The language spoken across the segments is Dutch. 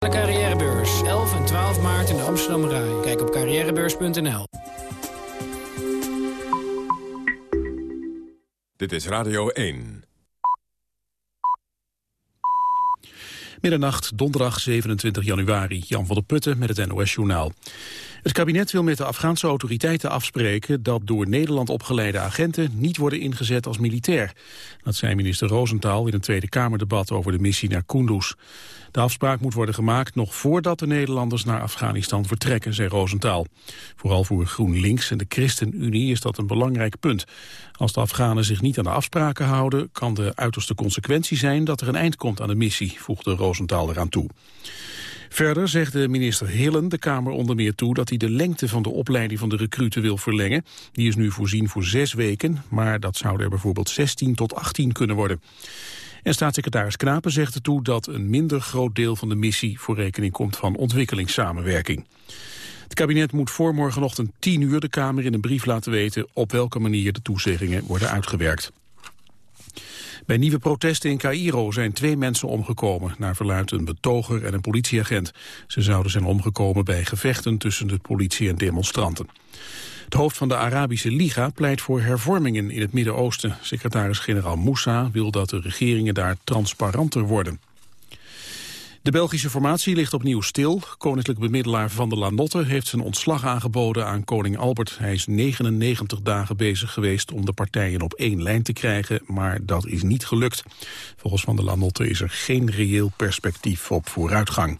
De carrièrebeurs, 11 en 12 maart in de Amsterdam Rai. Kijk op carrièrebeurs.nl. Dit is Radio 1. Middernacht, donderdag 27 januari. Jan van der Putten met het NOS-journaal. Het kabinet wil met de Afghaanse autoriteiten afspreken dat door Nederland opgeleide agenten niet worden ingezet als militair. Dat zei minister Rosenthal in een Tweede Kamerdebat over de missie naar Kunduz. De afspraak moet worden gemaakt nog voordat de Nederlanders naar Afghanistan vertrekken, zei Rosenthal. Vooral voor GroenLinks en de ChristenUnie is dat een belangrijk punt. Als de Afghanen zich niet aan de afspraken houden, kan de uiterste consequentie zijn dat er een eind komt aan de missie, voegde Rosenthal eraan toe. Verder zegt de minister Hillen de Kamer onder meer toe dat hij de lengte van de opleiding van de recruten wil verlengen. Die is nu voorzien voor zes weken, maar dat zouden er bijvoorbeeld 16 tot 18 kunnen worden. En staatssecretaris Knapen zegt ertoe dat een minder groot deel van de missie voor rekening komt van ontwikkelingssamenwerking. Het kabinet moet voor morgenochtend 10 uur de Kamer in een brief laten weten op welke manier de toezeggingen worden uitgewerkt. Bij nieuwe protesten in Cairo zijn twee mensen omgekomen, naar verluidt een betoger en een politieagent. Ze zouden zijn omgekomen bij gevechten tussen de politie en demonstranten. Het hoofd van de Arabische Liga pleit voor hervormingen in het Midden-Oosten. Secretaris-generaal Moussa wil dat de regeringen daar transparanter worden. De Belgische formatie ligt opnieuw stil. Koninklijk bemiddelaar Van der Lanotte heeft zijn ontslag aangeboden aan koning Albert. Hij is 99 dagen bezig geweest om de partijen op één lijn te krijgen, maar dat is niet gelukt. Volgens Van der Lanotte is er geen reëel perspectief op vooruitgang.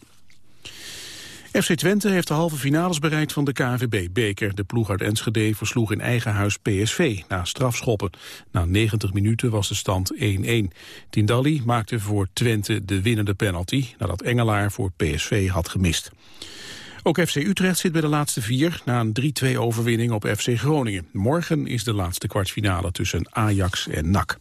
FC Twente heeft de halve finales bereikt van de KNVB-beker. De ploeg uit Enschede versloeg in eigen huis PSV na strafschoppen. Na 90 minuten was de stand 1-1. Tindalli maakte voor Twente de winnende penalty... nadat Engelaar voor PSV had gemist. Ook FC Utrecht zit bij de laatste vier na een 3-2 overwinning op FC Groningen. Morgen is de laatste kwartfinale tussen Ajax en NAC.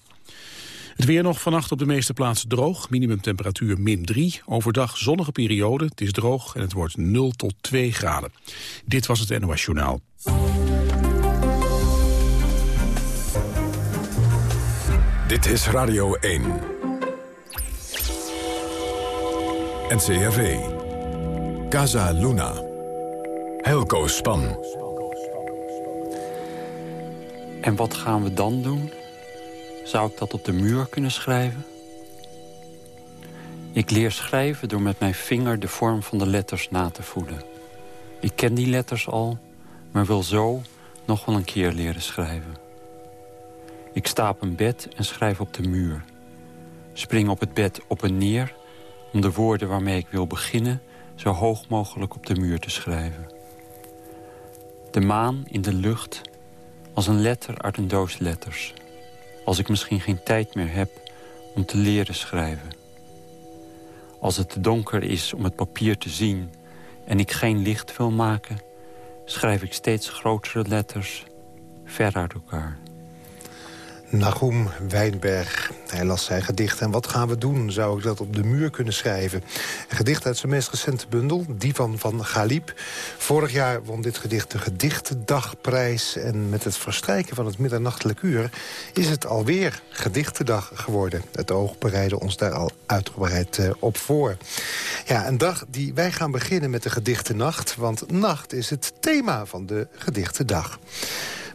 Het weer nog vannacht op de meeste plaatsen droog. Minimumtemperatuur min 3. Overdag zonnige periode. Het is droog en het wordt 0 tot 2 graden. Dit was het NOS Journaal. Dit is Radio 1. NCRV. Casa Luna. Helco Span. En wat gaan we dan doen? Zou ik dat op de muur kunnen schrijven? Ik leer schrijven door met mijn vinger de vorm van de letters na te voelen. Ik ken die letters al, maar wil zo nog wel een keer leren schrijven. Ik sta een bed en schrijf op de muur. Spring op het bed op en neer om de woorden waarmee ik wil beginnen... zo hoog mogelijk op de muur te schrijven. De maan in de lucht als een letter uit een doos letters als ik misschien geen tijd meer heb om te leren schrijven. Als het te donker is om het papier te zien en ik geen licht wil maken... schrijf ik steeds grotere letters ver uit elkaar. Nagum Wijnberg. Hij las zijn gedicht. En wat gaan we doen? Zou ik dat op de muur kunnen schrijven? Een gedicht uit zijn meest recente bundel, die van Van Galip. Vorig jaar won dit gedicht de Gedichtendagprijs. En met het verstrijken van het middernachtelijk uur... is het alweer Gedichtendag geworden. Het oog bereidde ons daar al uitgebreid uh, op voor. Ja, een dag die wij gaan beginnen met de Gedichtennacht. Want nacht is het thema van de Gedichtendag.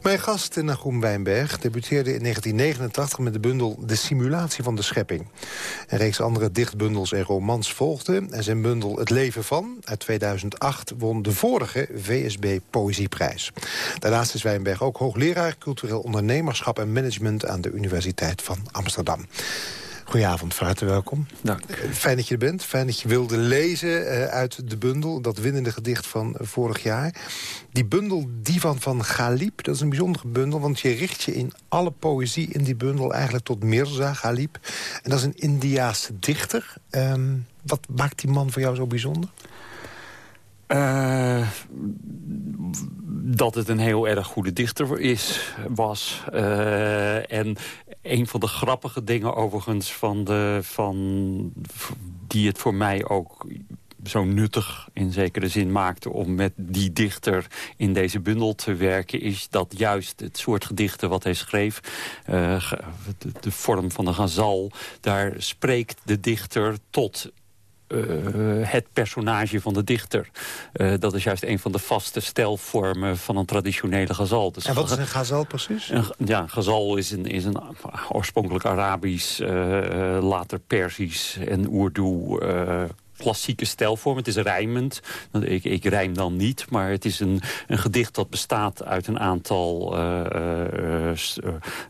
Mijn gast Nagum Wijnberg debuteerde in 1989 met de bundel De Simulatie van de Schepping. Een reeks andere dichtbundels en romans volgden. En zijn bundel Het Leven van uit 2008 won de vorige VSB Poëzieprijs. Daarnaast is Wijnberg ook hoogleraar cultureel ondernemerschap en management aan de Universiteit van Amsterdam. Goedenavond, van harte welkom. Dank. Fijn dat je er bent. Fijn dat je wilde lezen uh, uit de bundel. Dat winnende gedicht van uh, vorig jaar. Die bundel, die van Van Galip, dat is een bijzondere bundel. Want je richt je in alle poëzie in die bundel eigenlijk tot Mirza Galip. En dat is een Indiaanse dichter. Um, wat maakt die man voor jou zo bijzonder? Uh, dat het een heel erg goede dichter is, was. Uh, en een van de grappige dingen overigens van de, van, die het voor mij ook zo nuttig in zekere zin maakte om met die dichter in deze bundel te werken... is dat juist het soort gedichten wat hij schreef, uh, de, de, vorm van een gazal... daar spreekt de dichter tot het personage van de dichter. dat is juist een van de vaste stijlvormen van een traditionele gazal. Dus en wat is een gazal precies? Een, ja, gazal is een, is een oorspronkelijk Arabisch, later Persisch en Urdu klassieke stijlvorm. Het is rijmend. Ik, ik rijm dan niet, maar het is een, een gedicht dat bestaat uit een aantal uh,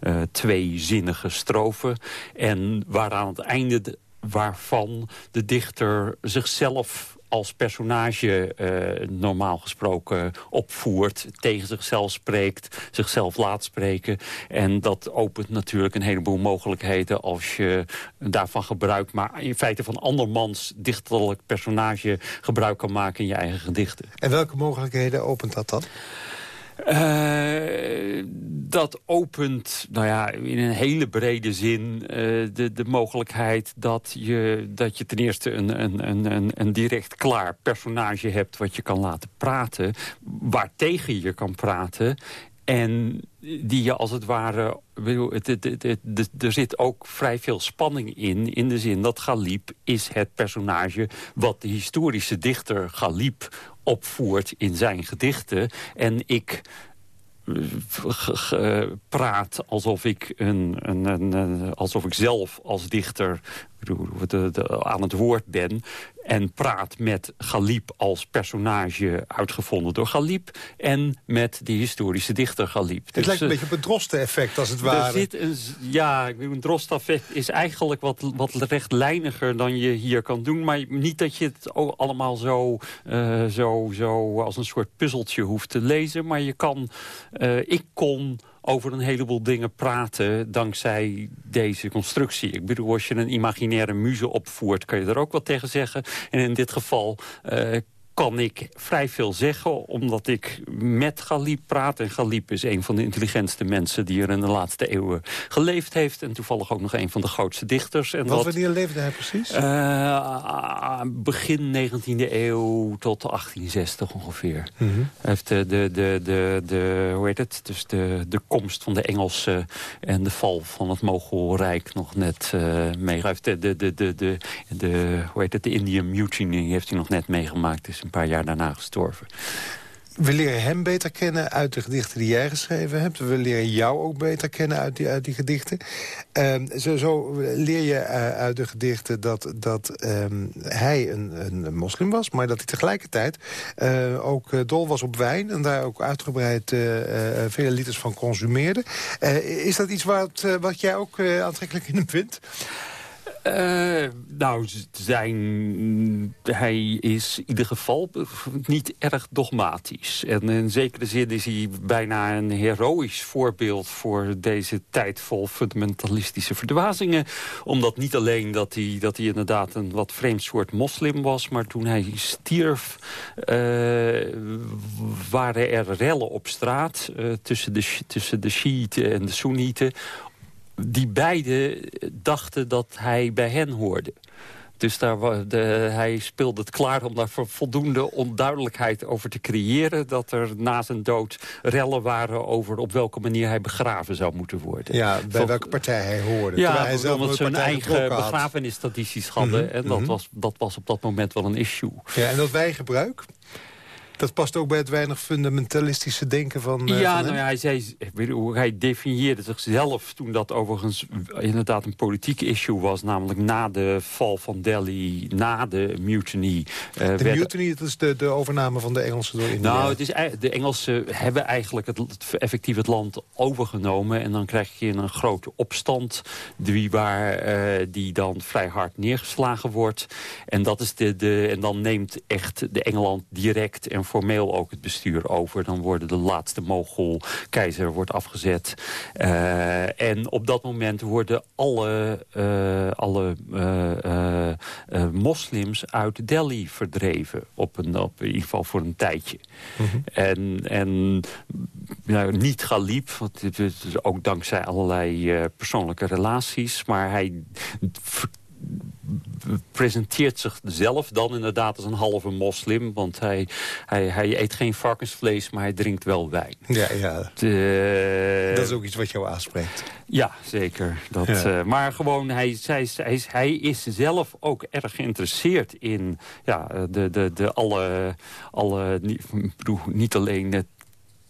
uh, tweezinnige strofen. En waar aan het einde waarvan de dichter zichzelf als personage uh, normaal gesproken opvoert... tegen zichzelf spreekt, zichzelf laat spreken. En dat opent natuurlijk een heleboel mogelijkheden... als je daarvan gebruik maakt... in feite van andermans dichterlijk personage gebruik kan maken in je eigen gedichten. En welke mogelijkheden opent dat dan? Uh, dat opent nou ja, in een hele brede zin uh, de, de mogelijkheid dat je, dat je ten eerste een, een, een, een direct klaar personage hebt wat je kan laten praten, waartegen je kan praten en die je als het ware... Er zit ook vrij veel spanning in. In de zin dat Galip is het personage... wat de historische dichter Galip opvoert in zijn gedichten. En ik eh, praat alsof ik, een, een, een, alsof ik zelf als dichter aan het woord ben en praat met Galip als personage uitgevonden door Galip... en met de historische dichter Galip. Het lijkt een dus, beetje op een Drosten-effect, als het ware. Zit een, ja, een Drost-effect is eigenlijk wat, wat rechtlijniger dan je hier kan doen. Maar niet dat je het allemaal zo, uh, zo, zo als een soort puzzeltje hoeft te lezen. Maar je kan... Uh, ik kon over een heleboel dingen praten dankzij deze constructie. Ik bedoel, als je een imaginaire muze opvoert, kan je er ook wat tegen zeggen. En in dit geval uh, kan ik vrij veel zeggen, omdat ik met Galip praat. En Galip is een van de intelligentste mensen die er in de laatste eeuwen geleefd heeft. En toevallig ook nog een van de grootste dichters. En wat, wanneer leefde hij precies? Uh, begin 19e eeuw tot 1860 ongeveer. Mm -hmm. Hij heeft de, de, de, de, de, hoe heet het? Dus de, de komst van de Engelsen en de val van het Mogolrijk nog net uh, meegemaakt. De, de, de, de, de, de, hoe heet het? De Indian Mutiny heeft hij nog net meegemaakt. Dus een paar jaar daarna gestorven. We leren hem beter kennen uit de gedichten die jij geschreven hebt. We leren jou ook beter kennen uit die, uit die gedichten. Uh, zo, zo, leer je uh, uit de gedichten dat, dat um, hij een, een, moslim was... maar dat hij tegelijkertijd uh, ook dol was op wijn... en daar ook uitgebreid vele liters van consumeerde. is dat iets wat, wat jij ook aantrekkelijk in hem vindt? Uh, nou, zijn, hij is in ieder geval niet erg dogmatisch. En in zekere zin is hij bijna een heroïsch voorbeeld... voor deze tijd vol fundamentalistische verdwazingen. Omdat niet alleen dat hij, dat hij inderdaad een wat vreemd soort moslim was... maar toen hij stierf uh, waren er rellen op straat... Uh, tussen de, tussen de Shiiten en de Soenieten die beide dachten dat hij bij hen hoorde. Dus daar, de, hij speelde het klaar om daar voldoende onduidelijkheid over te creëren... dat er na zijn dood rellen waren over op welke manier hij begraven zou moeten worden. Ja, bij welke partij hij hoorde. Ja, hij zelf zijn eigen begrafenistradities hadden. Mhm, en dat, mhm. was, dat was op dat moment wel een issue. Ja, en dat wijgebruik? Dat past ook bij het weinig fundamentalistische denken van uh, Ja, van nou ja, hij, zei, hij definieerde zichzelf toen dat overigens inderdaad een politiek issue was. Namelijk na de val van Delhi, na de mutiny. Uh, de mutiny, dat is de, de overname van de Engelsen door India. Nou, het is, de Engelsen hebben eigenlijk het, effectief het land overgenomen. En dan krijg je een grote opstand die, waar, uh, die dan vrij hard neergeslagen wordt. En, dat is de, de, en dan neemt echt de Engeland direct en formeel ook het bestuur over. Dan worden de laatste mogol-keizer wordt afgezet. Uh, en op dat moment worden alle, uh, alle uh, moslims uit Delhi verdreven. Op, een, op in ieder geval voor een tijdje. Mm -hmm. En, en nou, niet Galip, want het is ook dankzij allerlei persoonlijke relaties. Maar hij presenteert zichzelf dan inderdaad als een halve moslim. Want hij, hij, hij eet geen varkensvlees, maar hij drinkt wel wijn. Ja, ja. dat is ook iets wat jou aanspreekt. Ja, zeker. Dat, eh, maar gewoon, hij, hij, hij, hij, is zelf ook erg geïnteresseerd in ja, de, de, de alle, alle niet alleen het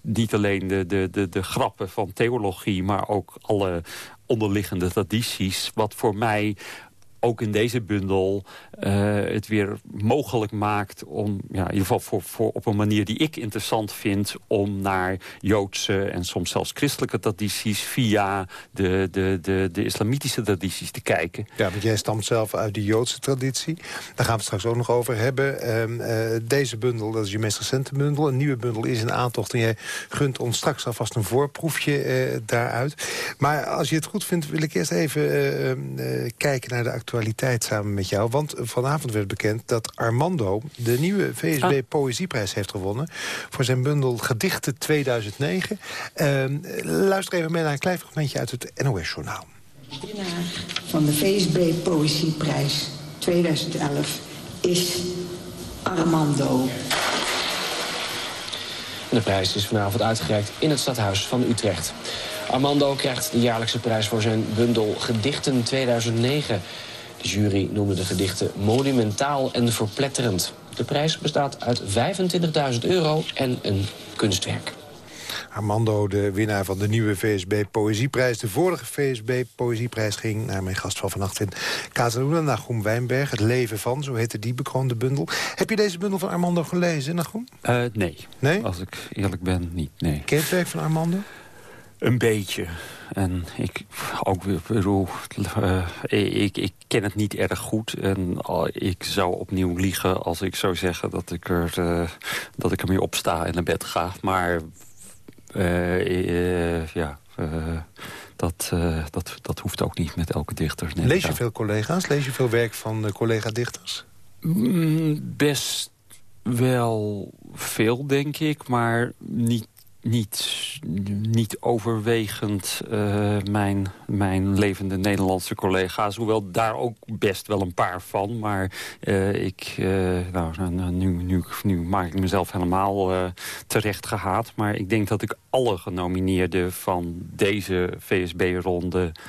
niet alleen de, de, de, de grappen van theologie... maar ook alle onderliggende tradities... wat voor mij ook in deze bundel uh, het weer mogelijk maakt... om ja, in ieder geval voor, voor op een manier die ik interessant vind... om naar Joodse en soms zelfs christelijke tradities... via de, de, de, de islamitische tradities te kijken. Ja, want jij stamt zelf uit de Joodse traditie. Daar gaan we straks ook nog over hebben. Uh, deze bundel, dat is je meest recente bundel. Een nieuwe bundel is in aantocht. En jij gunt ons straks alvast een voorproefje uh, daaruit. Maar als je het goed vindt, wil ik eerst even kijken naar de actuele actualiteit samen met jou. Want vanavond werd bekend dat Armando de nieuwe VSB ah. Poëzieprijs heeft gewonnen... voor zijn bundel Gedichten 2009. Uh, luister even mee naar een klein fragmentje uit het NOS-journaal. Winnaar van de VSB Poëzieprijs 2011 is Armando. De prijs is vanavond uitgereikt in het stadhuis van Utrecht. Armando krijgt de jaarlijkse prijs voor zijn bundel Gedichten 2009. De jury noemde de gedichten monumentaal en verpletterend. De prijs bestaat uit 25.000 euro en een kunstwerk. Armando, de winnaar van de nieuwe VSB Poëzieprijs. De vorige VSB Poëzieprijs ging naar mijn gast van vannacht in Casaluna, Nagum Wijnberg. Het leven van, zo heette die bekroonde bundel. Heb je deze bundel van Armando gelezen, Nagum? Uh, nee. nee, als ik eerlijk ben, niet. Nee. Ken je het werk van Armando? Een beetje. En ik ook bedoel, uh, ik, ik ken het niet erg goed. En uh, ik zou opnieuw liegen als ik zou zeggen dat ik, er, uh, dat ik ermee opsta en naar bed ga. Maar eh, ja, dat, dat, dat hoeft ook niet met elke dichter. Lees je veel collega's? Lees je veel werk van collega-dichters? Mm, best wel veel, denk ik, maar niet niet, niet overwegend uh, mijn, mijn levende Nederlandse collega's. Hoewel daar ook best wel een paar van. Maar uh, ik, uh, nou, nou, nou, nu, nu, maak ik mezelf helemaal terecht gehaat. Maar ik denk dat ik alle genomineerden van deze VSB-ronde eh,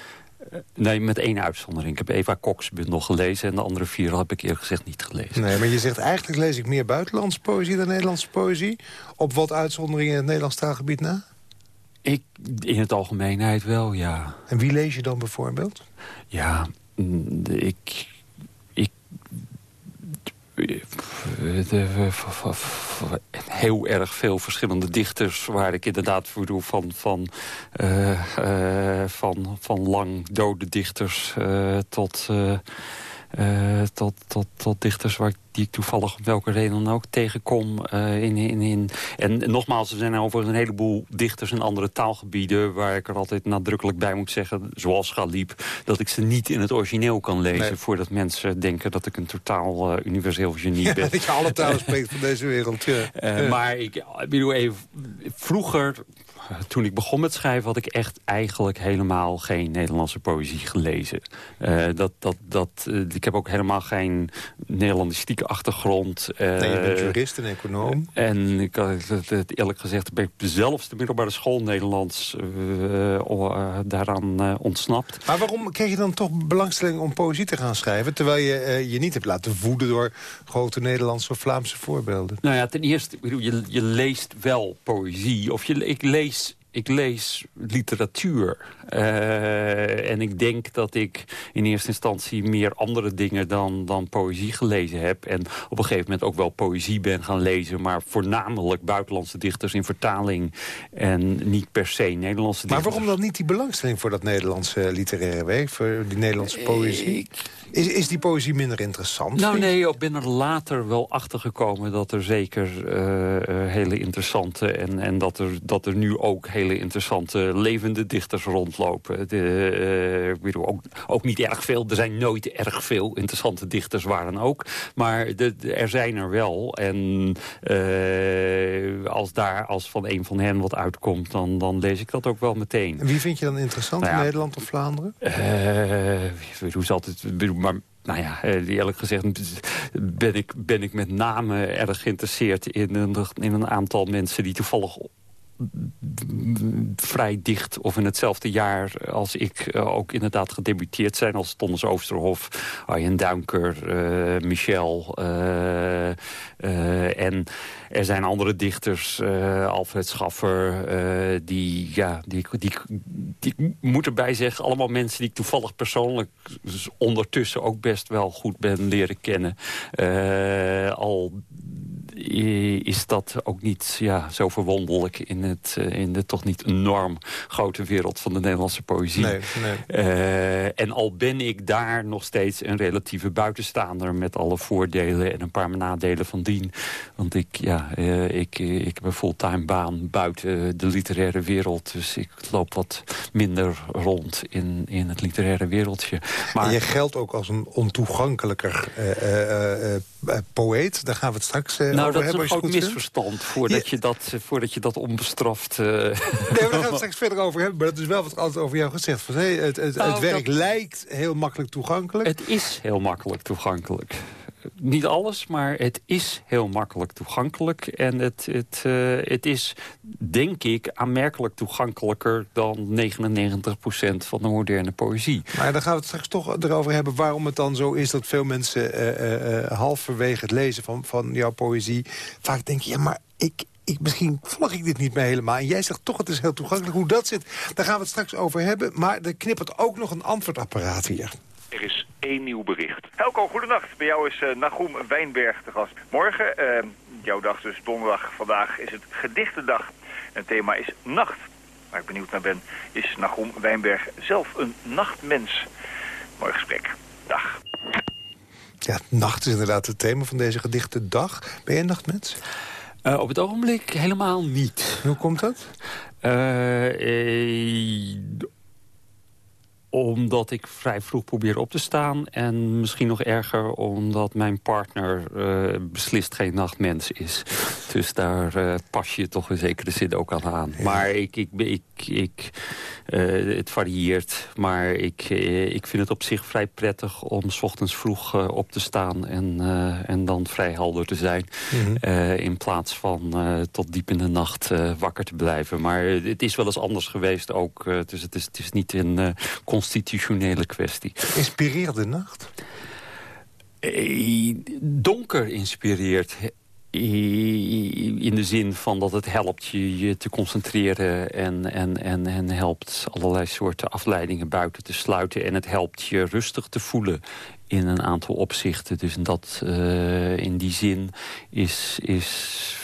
nee, met één uitzondering. Ik heb Eva Cox bundel gelezen en de andere vier heb ik eerlijk gezegd niet gelezen. Nee, maar je zegt eigenlijk lees ik meer buitenlandse poëzie dan Nederlandse poëzie. Op wat uitzonderingen in het Nederlands taalgebied na? Ik, in het algemeenheid wel, ja. En wie lees je dan bijvoorbeeld? Ja, mm, ik heel erg veel verschillende dichters... waar ik inderdaad voor doe van, van, uh, van, van lang dode dichters uh, tot... Tot, tot, tot dichters waar, die ik toevallig op welke reden dan ook tegenkom. Uh, in, in, in. En, nogmaals, er zijn over een heleboel dichters in andere taalgebieden... waar ik er altijd nadrukkelijk bij moet zeggen, zoals Galip... dat ik ze niet in het origineel kan lezen... voordat mensen denken dat ik een totaal uh, universeel genie ja, ben. dat je alle talen spreekt van deze wereld. Ja. Maar ik, ik bedoel even, vroeger toen ik begon met schrijven had ik echt eigenlijk helemaal geen Nederlandse poëzie gelezen. Uh, dat, dat, dat, uh, ik heb ook helemaal geen Achtergrond. Uh, nee, je bent jurist en econoom. En ik had het eerlijk gezegd, ben ik zelfs de middelbare school Nederlands daaraan ontsnapt. Maar waarom kreeg je dan toch belangstelling om poëzie te gaan schrijven... terwijl je je niet hebt laten voeden door grote Nederlandse of Vlaamse voorbeelden? Nou ja, ten eerste, je, je leest wel poëzie. Of je, ik lees ik lees literatuur. Uh, en ik denk dat ik in eerste instantie meer andere dingen dan, dan poëzie gelezen heb. En op een gegeven moment ook wel poëzie ben gaan lezen. Maar voornamelijk buitenlandse dichters in vertaling. En niet per se Nederlandse dichters. Maar waarom dan niet die belangstelling voor dat Nederlandse literaire werk? Voor die Nederlandse poëzie? Is, is die poëzie minder interessant? Nou nee, ik ben er later wel achter gekomen dat er zeker uh, hele interessante... en, en dat, er, dat er nu ook hele interessante levende dichters rondlopen. De, uh, ik bedoel, ook, ook niet erg veel. Er zijn nooit erg veel interessante dichters, waren ook. Maar de, er zijn er wel. En als daar als van een van hen wat uitkomt, dan, dan lees ik dat ook wel meteen. En wie vind je dan interessant nou in Nederland of Vlaanderen? hoe zal het... Maar nou ja, eerlijk gezegd ben ik, ben ik met name erg geïnteresseerd in een, in een aantal mensen die toevallig vrij dicht of in hetzelfde jaar als ik eh, ook inderdaad gedebuteerd zijn. Als Thomas Oosterhof, Arjen Duinker, uh, Michel. Uh, en er zijn andere dichters, Alfred Schaffer, die, ja, die, die, die, die moet erbij zeggen, allemaal mensen die ik toevallig persoonlijk ondertussen ook best wel goed ben leren kennen. al is dat ook niet ja, zo verwonderlijk in, het, eh, in de toch niet enorm grote wereld van de Nederlandse poëzie. Nee, nee. Uh, en al ben ik daar nog steeds een relatieve buitenstaander met alle voordelen en een paar nadelen van dien. Want ik, ja, uh, ik, ik heb een fulltime baan buiten de literaire wereld. Dus ik loop wat minder rond in, in het literaire wereldje. Maar en je geldt ook als een ontoegankelijker poëet. Daar gaan we het straks nou, dat is een groot misverstand voordat, je dat, voordat je dat onbestraft... Uh... Nee, maar daar gaan we het straks verder over hebben. Maar dat is wel wat altijd over jou gezegd. Van, hey, het, het, het nou, werk lijkt heel makkelijk toegankelijk. Het is heel makkelijk toegankelijk niet alles, maar het is heel makkelijk toegankelijk. En het, het, uh, het is, denk ik, aanmerkelijk toegankelijker dan 99% van de moderne poëzie. Maar dan gaan we het straks toch erover hebben waarom het dan zo is... dat veel mensen uh, halverwege het lezen van, van jouw poëzie... vaak denken, ja, maar ik, ik, misschien volg ik dit niet meer helemaal. En jij zegt toch, het is heel toegankelijk. Hoe dat zit, daar gaan we het straks over hebben. Maar er knippert ook nog een antwoordapparaat hier. Er is één nieuw bericht. Helco, goedenacht. Bij jou is uh, Nagoem Wijnberg te gast. Morgen, uh, jouw dag dus donderdag, vandaag is het gedichtendag. En het thema is nacht. Waar ik benieuwd naar ben, is Nagoem Wijnberg zelf een nachtmens? Mooi gesprek. Dag. Ja, nacht is inderdaad het thema van deze gedichtendag. Ben jij een nachtmens? Uh, op het ogenblik helemaal niet. Hoe komt dat? Uh, omdat ik vrij vroeg probeer op te staan. En misschien nog erger omdat mijn partner uh, beslist geen nachtmens is. Dus daar uh, pas je toch in zekere zin ook aan aan. Maar ik, ik, ik, ik uh, het varieert. Maar ik, ik vind het op zich vrij prettig om s ochtends vroeg op te staan. En, en dan vrij helder te zijn. Mm in plaats van tot diep in de nacht wakker te blijven. Maar het is wel eens anders geweest ook. dus het is, het is niet een constitutionele kwestie. Inspireert de nacht? Eh, donker inspireert in de zin van dat het helpt je, je te concentreren... En, en, en, en helpt allerlei soorten afleidingen buiten te sluiten. En het helpt je rustig te voelen in een aantal opzichten. Dus dat, uh, in die zin is, is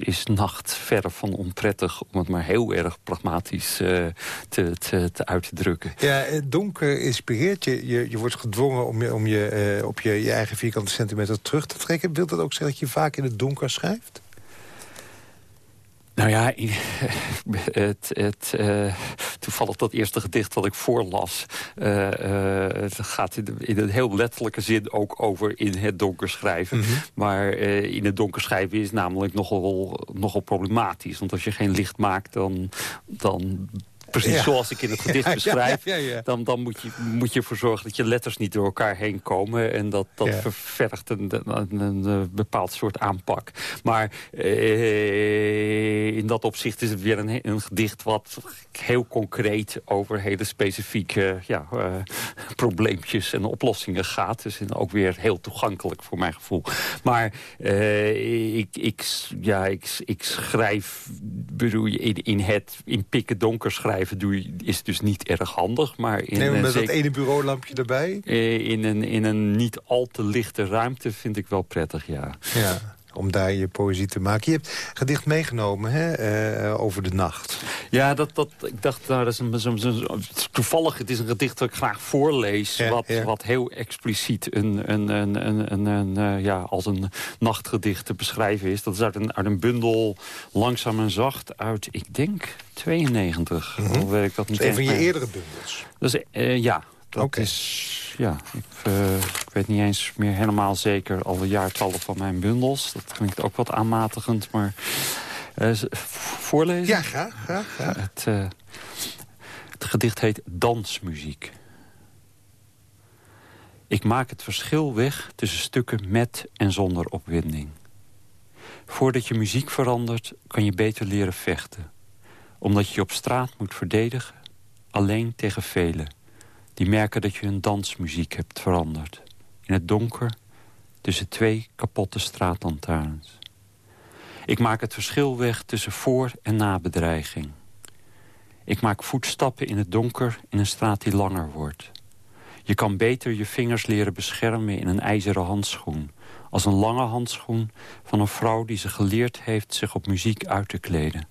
is nacht verre van onprettig... om het maar heel erg pragmatisch uh, te, te, te, uit te drukken. Ja, het donker inspireert je. Je, je wordt gedwongen om, je, om je, uh, op je, je eigen vierkante centimeter terug te trekken. Wil dat ook zeggen dat je vaak in het donker schrijft? Nou ja, het, het, uh, toevallig dat eerste gedicht wat ik voorlas... Uh, uh, het gaat in, in, een heel letterlijke zin ook over in het donker schrijven. Mhm. Maar in het donker schrijven is namelijk nogal, nogal problematisch. Want als je geen licht maakt, dan, dan precies zoals ik in het gedicht beschrijf... dan, dan moet, je, moet je ervoor zorgen dat je letters niet door elkaar heen komen. En dat, dat ververgt een, een, een, bepaald soort aanpak. Maar eh, in dat opzicht is het weer een, een gedicht... wat heel concreet over hele specifieke ja, uh, probleempjes en oplossingen gaat. Dus ook weer heel toegankelijk voor mijn gevoel. Maar uh, ik, ik, ja, ik, ik schrijf bedoel, in, in het in pikken donker schrijven doe je, is dus niet erg handig. Maar in, nee, met dat ene bureaulampje erbij? Eh, in een, in een niet al te lichte ruimte vind ik wel prettig, ja. Ja om daar je poëzie te maken. Je hebt gedicht meegenomen hè, uh, over de nacht. Ja, dat, dat, ik dacht, nou, dat is een, zo, zo, toevallig, het is een gedicht dat ik graag voorlees... wat, wat heel expliciet een, een, een, een, een, een uh, ja, als een nachtgedicht te beschrijven is. Dat is uit een, uit een bundel Langzaam en Zacht uit, ik denk, 92. Mm -hmm. Hoe ik dat, dat is een van je eerdere bundels? Dat is, uh, ja, dat is, ja, ik, uh, ik, weet niet eens meer helemaal zeker alle jaartallen van mijn bundels. Dat klinkt ook wat aanmatigend, maar uh, voorlezen? Ja, graag, graag, graag. Het, uh, het gedicht heet Dansmuziek. Ik maak het verschil weg tussen stukken met en zonder opwinding. Voordat je muziek verandert, kan je beter leren vechten. Omdat je je op straat moet verdedigen, alleen tegen velen. Die merken dat je hun dansmuziek hebt veranderd. In het donker, tussen twee kapotte straatlantaarns. Ik maak het verschil weg tussen voor- en nabedreiging. Ik maak voetstappen in het donker in een straat die langer wordt. Je kan beter je vingers leren beschermen in een ijzeren handschoen... als een lange handschoen van een vrouw die ze geleerd heeft... zich op muziek uit te kleden.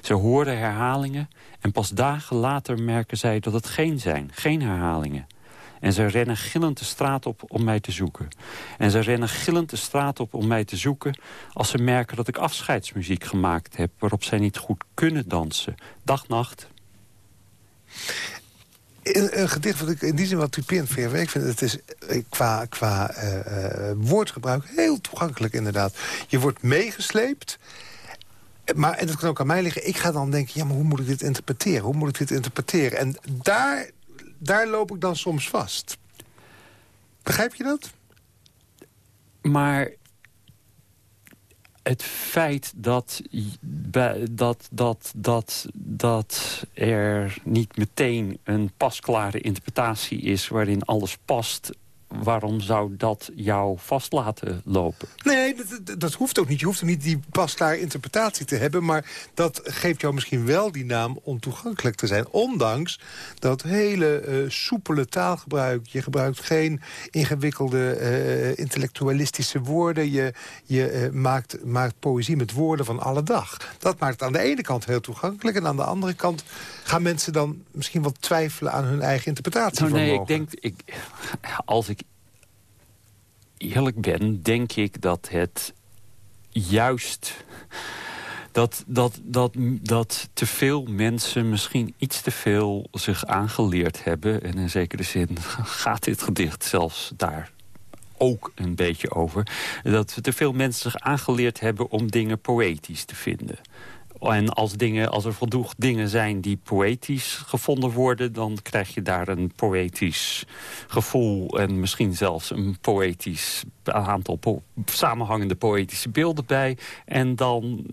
Ze horen herhalingen en pas dagen later merken zij dat het geen zijn. Geen herhalingen. En ze rennen gillend de straat op om mij te zoeken. En ze rennen gillend de straat op om mij te zoeken... als ze merken dat ik afscheidsmuziek gemaakt heb... waarop zij niet goed kunnen dansen. Dag, nacht. Een, een gedicht wat ik in die zin wat typerend vind. Ik vind het is eh, qua, qua uh, woordgebruik heel toegankelijk inderdaad. Je wordt meegesleept... Maar, en dat kan ook aan mij liggen, ik ga dan denken... ja, maar hoe moet ik dit interpreteren? Hoe moet ik dit interpreteren? En daar daar loop ik dan soms vast. Begrijp je dat? Maar het feit dat, dat, dat, dat, dat er niet meteen een pasklare interpretatie is... waarin alles past waarom zou dat jou vast laten lopen? Nee, dat, dat, hoeft ook niet. Je hoeft ook niet die pasklare interpretatie te hebben... maar dat geeft jou misschien wel die naam om toegankelijk te zijn. Ondanks dat hele uh, soepele taalgebruik. Je gebruikt geen ingewikkelde uh, intellectualistische woorden. Je, je uh, maakt, maakt poëzie met woorden van alle dag. Dat maakt het aan de ene kant heel toegankelijk... en aan de andere kant gaan mensen dan misschien wel twijfelen... aan hun eigen interpretatie nou, Nee, ik denk... Ik, als ik eerlijk ben, denk ik dat het juist... Dat, dat, dat, dat te veel mensen misschien iets te veel zich aangeleerd hebben. En in zekere zin gaat dit gedicht zelfs daar ook een beetje over. Dat te veel mensen zich aangeleerd hebben om dingen poëtisch te vinden. En als, dingen, als er voldoende dingen zijn die poëtisch gevonden worden... dan krijg je daar een poëtisch gevoel... en misschien zelfs een poëtisch aantal samenhangende poëtische beelden bij. En dan,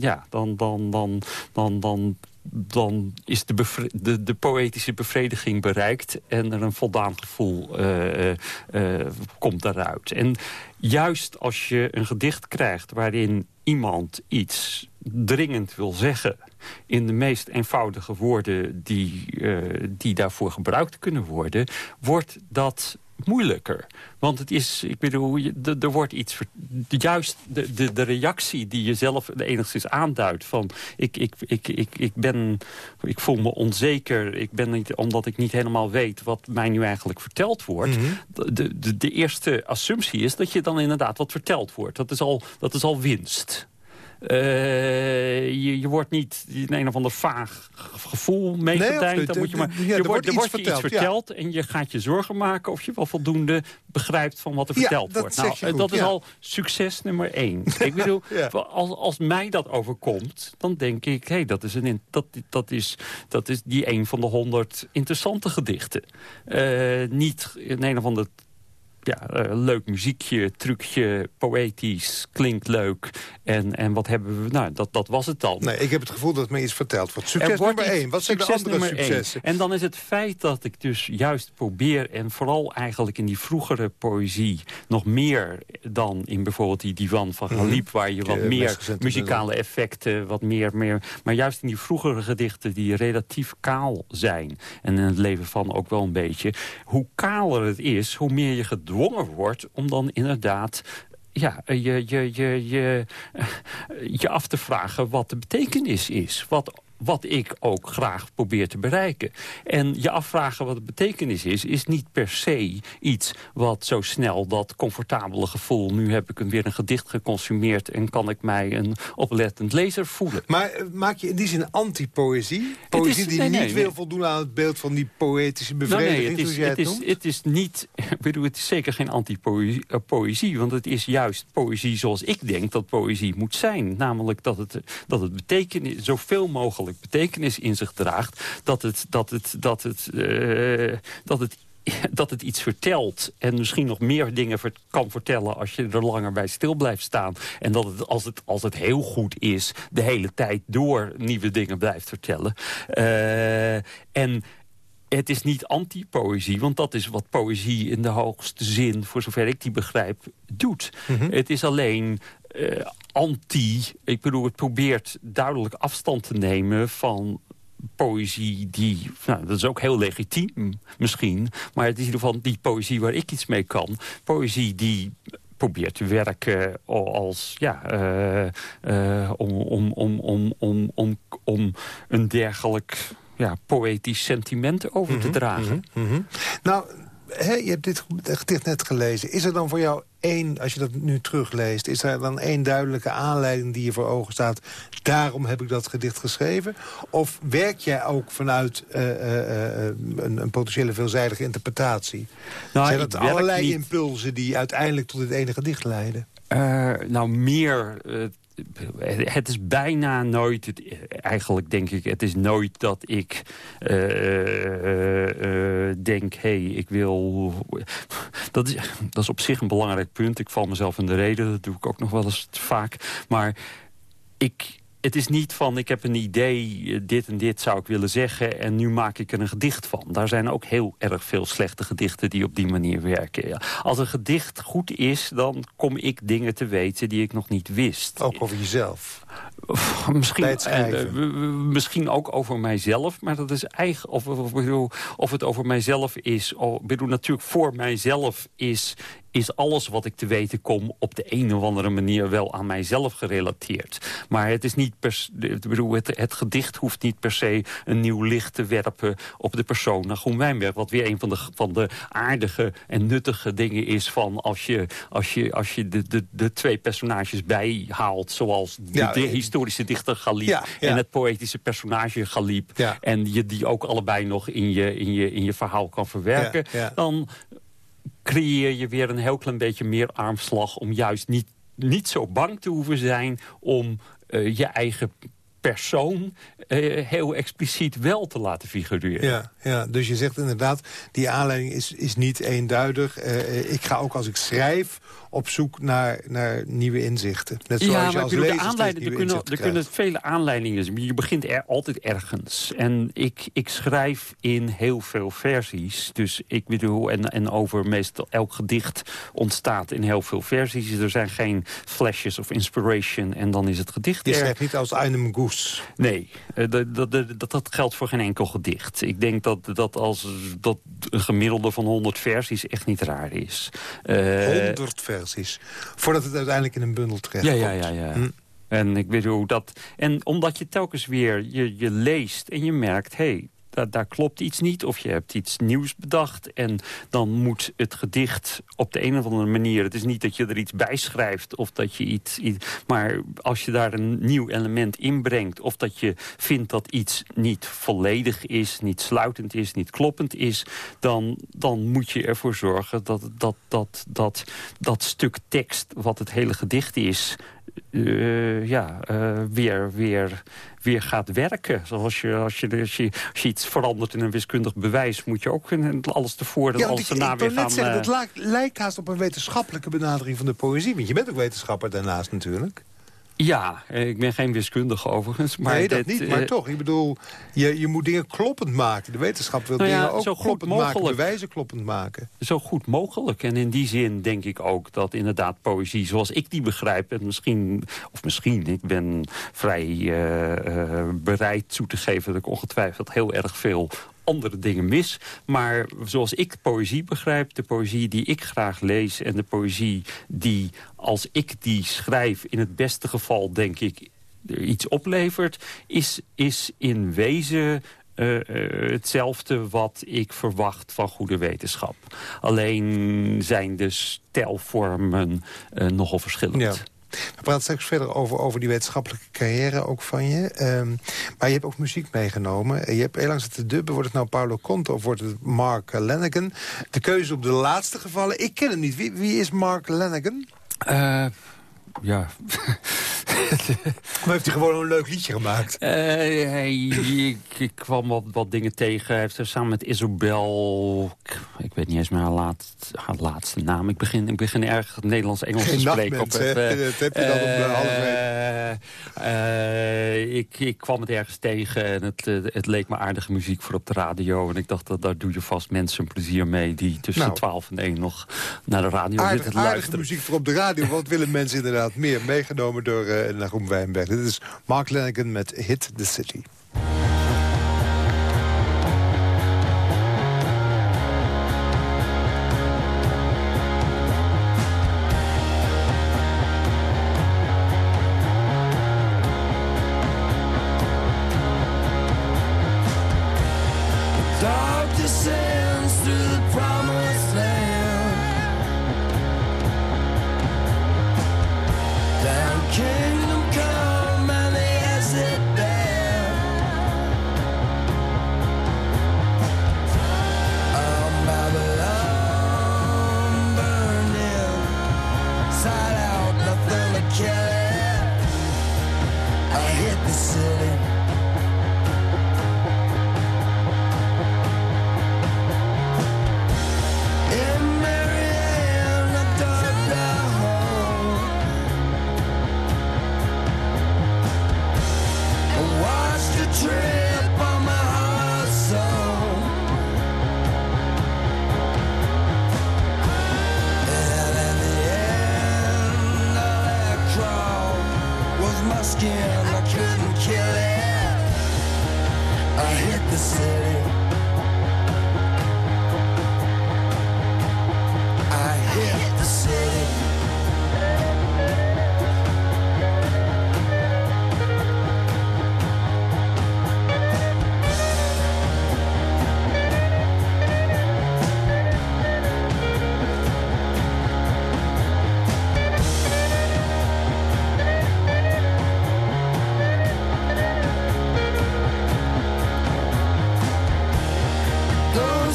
ja, dan, dan, dan, dan, dan is de, de, de, poëtische bevrediging bereikt... en er een voldaan gevoel uh, uh, komt daaruit. En juist als je een gedicht krijgt waarin iemand iets dringend wil zeggen... in de meest eenvoudige woorden die, uh, die daarvoor gebruikt kunnen worden... wordt dat moeilijker. Want het is, ik bedoel, er wordt iets... Juist de, de, de reactie die je zelf enigszins aanduidt... van ik, ik, ik, ik, ik, ben, ik voel me onzeker, ik ben niet, omdat ik niet helemaal weet... wat mij nu eigenlijk verteld wordt. Mhm. de, de, de eerste assumptie is dat je dan inderdaad wat verteld wordt. Dat is al, dat is al winst. Uh, je, je, wordt niet in een of ander vaag gevoel meegedijnd. Nee, dan moet je maar, ja, je wordt, er wordt iets verteld en je gaat je zorgen maken... of je wel voldoende begrijpt van wat er verteld wordt. Nou, goed, dat is al succes nummer één. Ik bedoel, als, als mij dat overkomt, dan denk ik... Hey, dat, is een, dat, dat, is, dat is die een van de honderd interessante gedichten. Uh, niet in een of ander ja, uh, leuk muziekje, trucje, poëtisch, klinkt leuk. En, en wat hebben we... Nou, dat, dat was het dan. Nee, ik heb het gevoel dat me iets verteld wordt. Succes nummer één. Wat zijn de andere successen? En dan is het feit dat ik dus juist probeer... en vooral eigenlijk in die vroegere poëzie... nog meer dan in bijvoorbeeld die divan van mhm. Galip... waar je wat meer muzikale effecten, wat meer, meer... maar juist in die vroegere gedichten die relatief kaal zijn... en in het leven van ook wel een beetje... hoe kaler het is, hoe meer je gedwongen gedwongen wordt om dan inderdaad ja, je, je, je, je, je af te vragen wat de betekenis is. Wat wat ik ook graag probeer te bereiken. En je afvragen wat de betekenis is... is niet per se iets wat zo snel dat comfortabele gevoel... nu heb ik weer een gedicht geconsumeerd... en kan ik mij een oplettend lezer voelen. Maar eh, maak je in die zin anti-poëzie? Poëzie die niet wil voldoen aan het beeld van die poëtische bevrediging, nou nee, het is, het, is, het is niet, bedoel, het is zeker geen anti-poëzie... Eh, want het is juist poëzie zoals ik denk dat poëzie moet zijn. Namelijk dat het, dat het betekenis, zoveel mogelijk betekenis in zich draagt... dat het, dat het, dat het, uh, dat het dat het iets vertelt en misschien nog meer dingen kan vertellen... als je er langer bij stil blijft staan. En dat het als het, als het heel goed is, de hele tijd door nieuwe dingen blijft vertellen. Uh, en het is niet anti-poëzie, want dat is wat poëzie in de hoogste zin... voor zover ik die begrijp, doet. Mhm. Het is alleen anti... Ik bedoel, het probeert duidelijk afstand te nemen van poëzie die... Nou, dat is ook heel legitiem misschien. Maar het is in ieder geval die poëzie waar ik iets mee kan. Poëzie die probeert te werken als ja, uh, om, om, om, om, om, om, om een dergelijk ja, poëtisch sentiment over te mhm, dragen. Mhm, mhm. Nou, je hebt dit gedicht net gelezen. Is er dan voor jou één, als je dat nu terugleest... is er dan één duidelijke aanleiding die je voor ogen staat... daarom heb ik dat gedicht geschreven? Of werk jij ook vanuit uh, uh, een, een, potentiële veelzijdige interpretatie? Nou, Zijn dat allerlei impulsen die uiteindelijk tot dit ene gedicht leiden? nou, meer het is bijna nooit, eigenlijk denk ik, het is nooit dat ik uh, uh, denk, hé, hey, ik wil... Dat is, dat is op zich een belangrijk punt. Ik val mezelf in de reden, dat doe ik ook nog wel eens vaak. Maar ik, het is niet van, ik heb een idee, eh, dit en dit zou ik willen zeggen... en nu maak ik er een gedicht van. Daar zijn ook heel erg veel slechte gedichten die op die manier werken. Ja. Als een gedicht goed is, dan kom ik dingen te weten die ik nog niet wist. Ook over jezelf? Misschien, uh, misschien ook over mijzelf, maar dat is eigen. Of, of, of het over mijzelf is. Oh, bedoel, natuurlijk, voor mijzelf is, is alles wat ik te weten kom op de een of andere manier wel aan mijzelf gerelateerd. Maar het is niet per, bedoel, het, het gedicht hoeft niet per se een nieuw licht te werpen op de persoon naar Groen Wijnberg. Wat weer een van de, van de aardige en nuttige dingen is van als je, als je, als je de, de, de twee personages bijhaalt, zoals de, de historische dichter Galip en het poëtische personage Galip. En je die ook allebei nog in je, in je, in je verhaal kan verwerken. Dan creëer je weer een heel klein beetje meer armslag... om juist niet, niet zo bang te hoeven zijn om uh, je eigen persoon uh, heel expliciet wel te laten figureren. Ja, ja, dus je zegt inderdaad, die aanleiding is, is niet eenduidig. Uh, ik ga ook als ik schrijf op zoek naar, naar nieuwe inzichten. Net zoals ja, je als de aanleiding, er, kunnen, er kunnen vele aanleidingen zijn. Je begint er altijd ergens. En ik, ik schrijf in heel veel versies. Dus ik bedoel, en, en over meestal elk gedicht ontstaat in heel veel versies. Er zijn geen flashes of inspiration en dan is het gedicht Je schrijft niet als einem Goes. Nee, eh, dat, dat, dat, dat geldt voor geen enkel gedicht. Ik denk dat, dat als dat een gemiddelde van 100 versies echt niet raar is. 100 uh, versies? Voordat het uiteindelijk in een bundel terecht ja, Ja, ja, ja. Hm. En ik weet hoe dat. En omdat je telkens weer je, je leest en je merkt, hé, hey, daar, klopt iets niet. Of je hebt iets nieuws bedacht. En dan moet het gedicht op de een of andere manier... het is niet dat je er iets bij schrijft of dat je iets, iets... maar als je daar een nieuw element inbrengt... of dat je vindt dat iets niet volledig is, niet sluitend is... niet kloppend is, dan, dan moet je ervoor zorgen... dat dat, dat, dat, dat stuk tekst wat het hele gedicht is... Uh, ja, uh, weer, weer weer gaat werken. Zoals je, als je, als je, als je iets verandert in een wiskundig bewijs... moet je ook alles tevoren en ja, alles daarna weer gaan... Zeggen, dat lijkt, lijkt haast op een wetenschappelijke benadering van de poëzie. Want je bent ook wetenschapper daarnaast natuurlijk. Ja, eh, ik ben geen wiskundige overigens. Maar nee, dat niet, maar uh, toch. Ik bedoel, je, je moet dingen kloppend maken. De wetenschap wil nou ja, dingen ook zo kloppend mogelijk. maken, bewijzen kloppend maken. Zo goed mogelijk. En in die zin denk ik ook dat inderdaad poëzie, zoals ik die begrijp... en misschien, of misschien, ik ben vrij uh, bereid toe te geven... dat ik ongetwijfeld heel erg veel andere dingen mis. Maar zoals ik poëzie begrijp, de poëzie die ik graag lees... en de poëzie die, als ik die schrijf, in het beste geval, denk ik, iets oplevert... is, is in wezen uh, hetzelfde wat ik verwacht van goede wetenschap. Alleen zijn de stijlvormen uh, nogal verschillend. Ja. We praten straks verder over, over die wetenschappelijke carrière ook van je. Um, maar je hebt ook muziek meegenomen. Je hebt heel lang zitten dubben. Wordt het nou Paulo Conte of wordt het Mark Lanigan? De keuze op de laatste gevallen. Ik ken hem niet. Wie, wie is Mark Lanigan? Uh, ja... maar heeft hij gewoon een leuk liedje gemaakt? Uh, ik, ik, kwam wat, wat dingen tegen. Hij heeft samen met Isobel... Ik, ik, weet niet eens meer haar, laat, haar laatste naam. Ik begin, ik begin erg Nederlands-Engels te spreken. Op het, uh, dat heb je dan op halve uh, ik, ik kwam het ergens tegen en het, het leek me aardige muziek voor op de radio. En ik dacht, dat daar doe je vast mensen een plezier mee... die tussen nou, 12 en 1 nog naar de radio aardig, zitten luisteren. Aardige muziek voor op de radio. Wat willen mensen inderdaad meer? Meegenomen door uh, Nagoem Wijnberg. Dit is Mark Lennigan met Hit the City.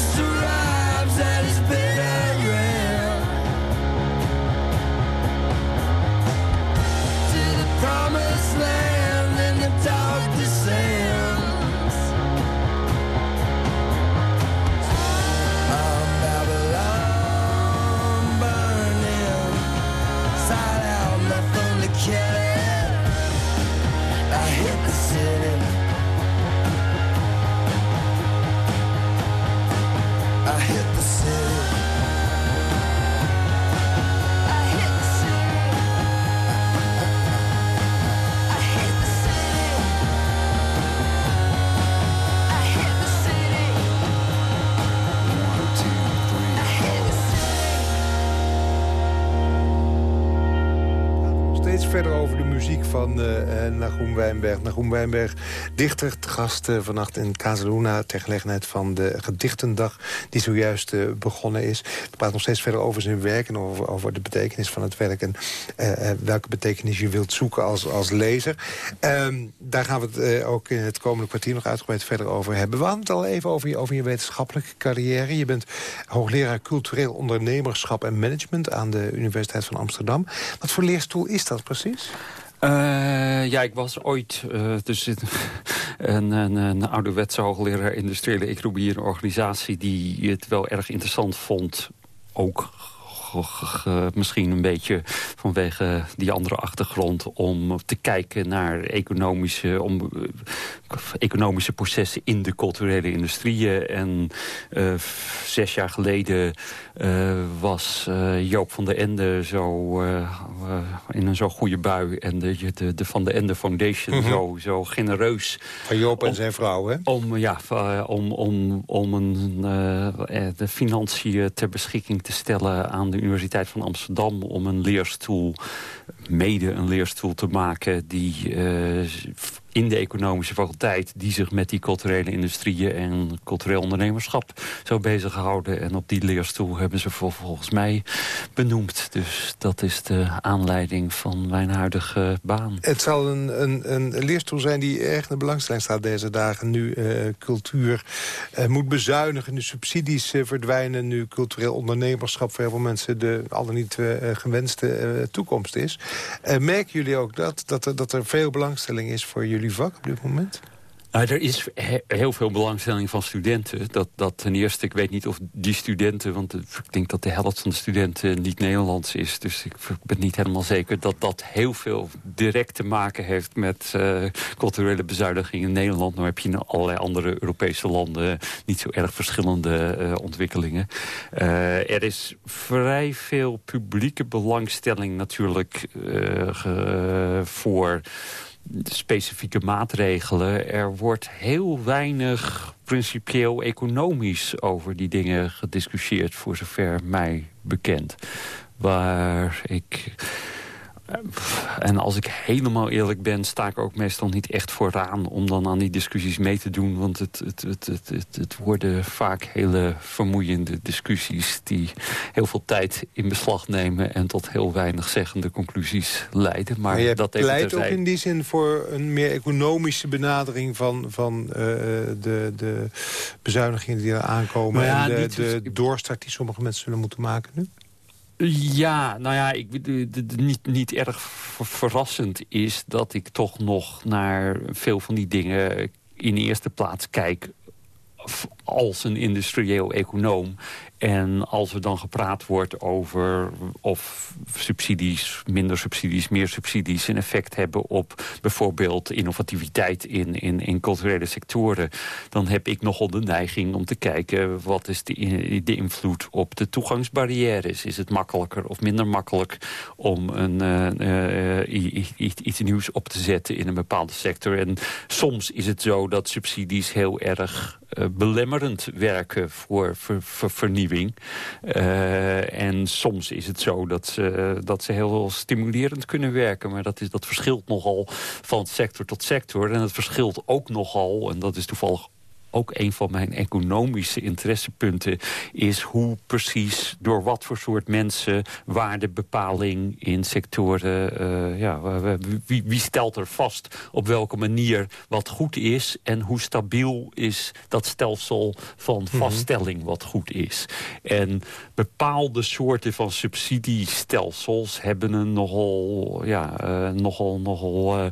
Van Nagoem Wijnberg. Nagoem Wijnberg, dichter te gast uh, vannacht in Casaluna... ter gelegenheid van de Gedichtendag die zojuist uh, begonnen is. We praten nog steeds verder over zijn werk en over, over de betekenis van het werk... en welke betekenis je wilt zoeken als, als lezer. Ehm, daar gaan we het ook in het komende kwartier nog uitgebreid verder over hebben. We hadden het al even over je, over je wetenschappelijke carrière. Je bent hoogleraar cultureel ondernemerschap en management... aan de Universiteit van Amsterdam. Wat voor leerstoel is dat precies? Uh, ja, ik was ooit uh, dus een, een, een ouderwetse hoogleraar industriële economie... een organisatie die het wel erg interessant vond... ook misschien een beetje vanwege die andere achtergrond... om te kijken naar economische, om, eh, economische processen in de culturele industrieën. En uh, zes jaar geleden uh, was uh, Joop van der Ende zo in een zo goede bui... en de, de, de Van der Ende Foundation mm -hmm. zo, zo genereus... Van Joop en om, zijn vrouw, hè? Om, ja, om, om, om een, de financiën ter beschikking te stellen aan de Universiteit van Amsterdam... om een leerstoel, mede een leerstoel te maken... die uh, in de economische faculteit... die zich met die culturele industrieën en cultureel ondernemerschap zou bezighouden. En op die leerstoel hebben ze volgens mij benoemd. Dus dat is de aanleiding van mijn huidige baan. Het zal een, een, een leerstoel zijn die erg de belangstelling staat deze dagen. Nu uh, cultuur uh, moet bezuinigen, nu subsidies uh, verdwijnen... nu cultureel ondernemerschap voor heel veel mensen... de al dan niet gewenste toekomst is. merken jullie ook dat, dat dat er veel belangstelling is voor jullie vak op dit moment? Nou, er is heel veel belangstelling van studenten. Dat, dat ten eerste, ik weet niet of die studenten... want ik denk dat de helft van de studenten niet Nederlands is. Dus ik ben niet helemaal zeker dat dat heel veel direct te maken heeft... met uh, culturele bezuiniging in Nederland. Nou heb je in allerlei andere Europese landen... niet zo erg verschillende ontwikkelingen. Er is vrij veel publieke belangstelling natuurlijk voor specifieke maatregelen. Er wordt heel weinig principieel economisch over die dingen gediscussieerd... voor zover mij bekend. Waar ik en als ik helemaal eerlijk ben, sta ik ook meestal niet echt vooraan... om dan aan die discussies mee te doen. Want het, het, het, het, het, worden vaak hele vermoeiende discussies... die heel veel tijd in beslag nemen... en tot heel weinig zeggende conclusies leiden. Maar, maar je dat pleit ook in die zin voor een meer economische benadering... van, van uh, de, de bezuinigingen die er aankomen... Ja, en de, de doorstart die sommige mensen zullen moeten maken nu? Ja, nou ja, ik, niet, niet erg verrassend is dat ik toch nog naar veel van die dingen in eerste plaats kijk als een industrieel econoom. En als er dan gepraat wordt over of subsidies, minder subsidies, meer subsidies... een effect hebben op bijvoorbeeld innovativiteit in, in, in culturele sectoren... dan heb ik nogal de neiging om te kijken... wat is de, de invloed op de toegangsbarrières? Is het makkelijker of minder makkelijk om een, uh, iets, iets nieuws op te zetten in een bepaalde sector? En soms is het zo dat subsidies heel erg uh, werken voor vernieuwing. Uh, en soms is het zo dat ze, dat ze heel stimulerend kunnen werken. Maar dat, is, dat verschilt nogal van sector tot sector. En het verschilt ook nogal, en dat is toevallig ook een van mijn economische interessepunten... is hoe precies, door wat voor soort mensen... waardebepaling in sectoren... Uh, ja, wie, wie, stelt er vast op welke manier wat goed is... en hoe stabiel is dat stelsel van mhm. vaststelling wat goed is. En bepaalde soorten van subsidiestelsels... hebben een nogal, ja, uh, nogal, nogal uh,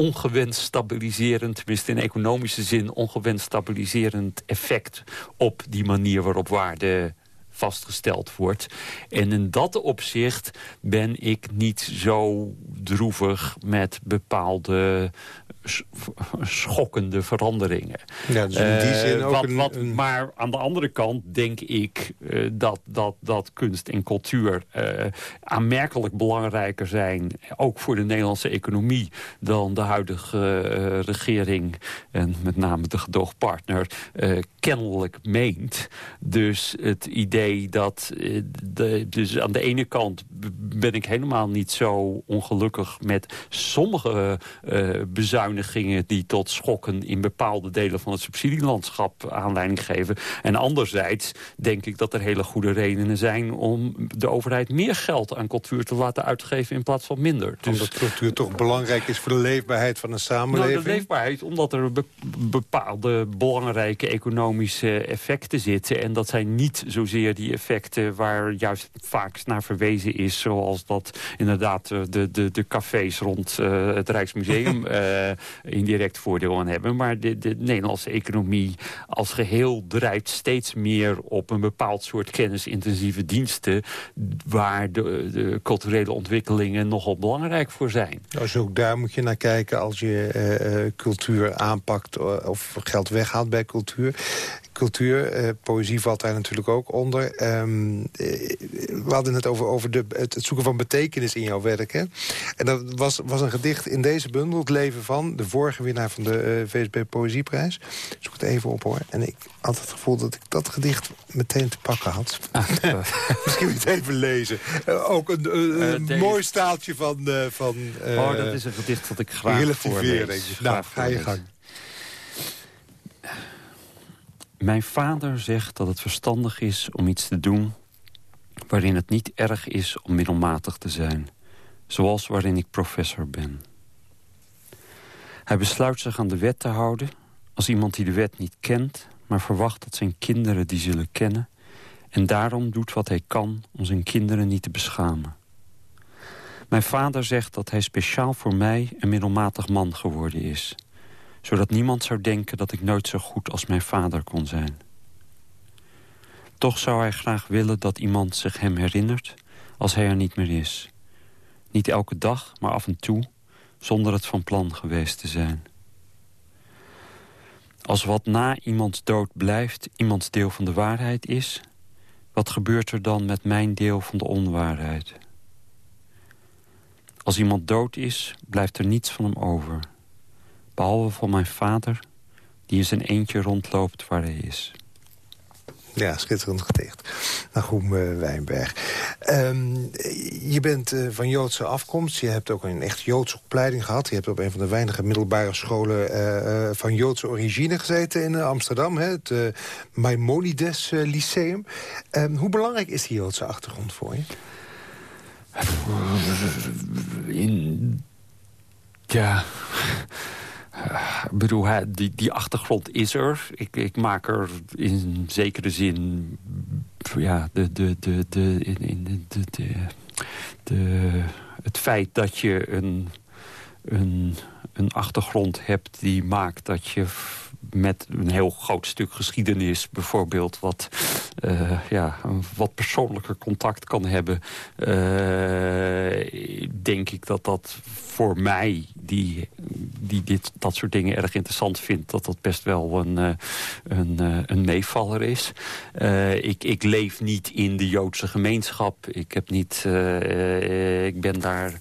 ongewenst stabiliserend, tenminste in economische zin... ongewenst stabiliserend effect op die manier waarop waarde vastgesteld wordt. En in dat opzicht ben ik niet zo droevig met bepaalde schokkende veranderingen. Ja, dus in die zin ook wat, wat, Maar aan de andere kant denk ik uh, dat, dat, dat kunst en cultuur uh, aanmerkelijk belangrijker zijn, ook voor de Nederlandse economie, dan de huidige regering en met name de gedoogpartner kennelijk meent. Dus het idee dat... De, dus aan de ene kant ben ik helemaal niet zo ongelukkig met sommige bezuinigingen bezuinigingen die tot schokken in bepaalde delen van het subsidielandschap aanleiding geven. En anderzijds denk ik dat er hele goede redenen zijn om de overheid meer geld aan cultuur te laten uitgeven in plaats van minder. Dus, omdat cultuur toch belangrijk is voor de leefbaarheid van een samenleving? Nou, de leefbaarheid, omdat er bepaalde belangrijke economische effecten zitten. En dat zijn niet zozeer die effecten waar juist vaak naar verwezen is. Zoals dat inderdaad de, de, de cafés rond uh, het Rijksmuseum uh, indirect voordeel aan hebben. Maar de, de Nederlandse economie als geheel drijft steeds meer op een bepaald soort kennisintensieve diensten... waar de, de culturele ontwikkelingen nogal belangrijk voor zijn. Dus ook daar moet je naar kijken als je uh, cultuur aanpakt of geld weghaalt bij cultuur cultuur. poëzie valt daar natuurlijk ook onder. Ehm, we hadden het over, over de, het, zoeken van betekenis in jouw werk. Hè? En dat was, was een gedicht in deze bundel, Het leven van... de vorige winnaar van de VSB Poëzieprijs. Zoek het even op hoor. En ik had het gevoel dat ik dat gedicht meteen te pakken had. Ah, Misschien moet je het even lezen. ook een, mooi staaltje van... van oh, dat is een gedicht dat ik graag voorlees. Nou, ga je gang. Mijn vader zegt dat het verstandig is om iets te doen... waarin het niet erg is om middelmatig te zijn. Zoals waarin ik professor ben. Hij besluit zich aan de wet te houden... als iemand die de wet niet kent... maar verwacht dat zijn kinderen die zullen kennen... en daarom doet wat hij kan om zijn kinderen niet te beschamen. Mijn vader zegt dat hij speciaal voor mij een middelmatig man geworden is zodat niemand zou denken dat ik nooit zo goed als mijn vader kon zijn. Toch zou hij graag willen dat iemand zich hem herinnert als hij er niet meer is. Niet elke dag, maar af en toe, zonder het van plan geweest te zijn. Als wat na iemands dood blijft iemands deel van de waarheid is... wat gebeurt er dan met mijn deel van de onwaarheid? Als iemand dood is, blijft er niets van hem over... Behalve van mijn vader, die in zijn eentje rondloopt waar hij is. Ja, schitterend gedicht. Nagoem uh, Wijnberg. Ehm, je bent uh, van Joodse afkomst. Je hebt ook een echt Joodse opleiding gehad. Je hebt op een van de weinige middelbare scholen uh, van Joodse origine gezeten in Amsterdam. Hè, het Maimonides Lyceum. Um, hoe belangrijk is die Joodse achtergrond voor je? In... Ja... Ik bedoel, die, die achtergrond is er. Ik, ik maak er in zekere zin... Ja, de, de, de, de, in, in de, de, de, het feit dat je een, een, een achtergrond hebt die maakt dat je met een heel groot stuk geschiedenis bijvoorbeeld... wat, uh, ja, wat persoonlijker contact kan hebben... Uh, denk ik dat dat voor mij, die, die dit, dat soort dingen erg interessant vindt... dat dat best wel een, uh, een, een meevaller is. ik, ik leef niet in de Joodse gemeenschap. Ik, heb niet, ik ben daar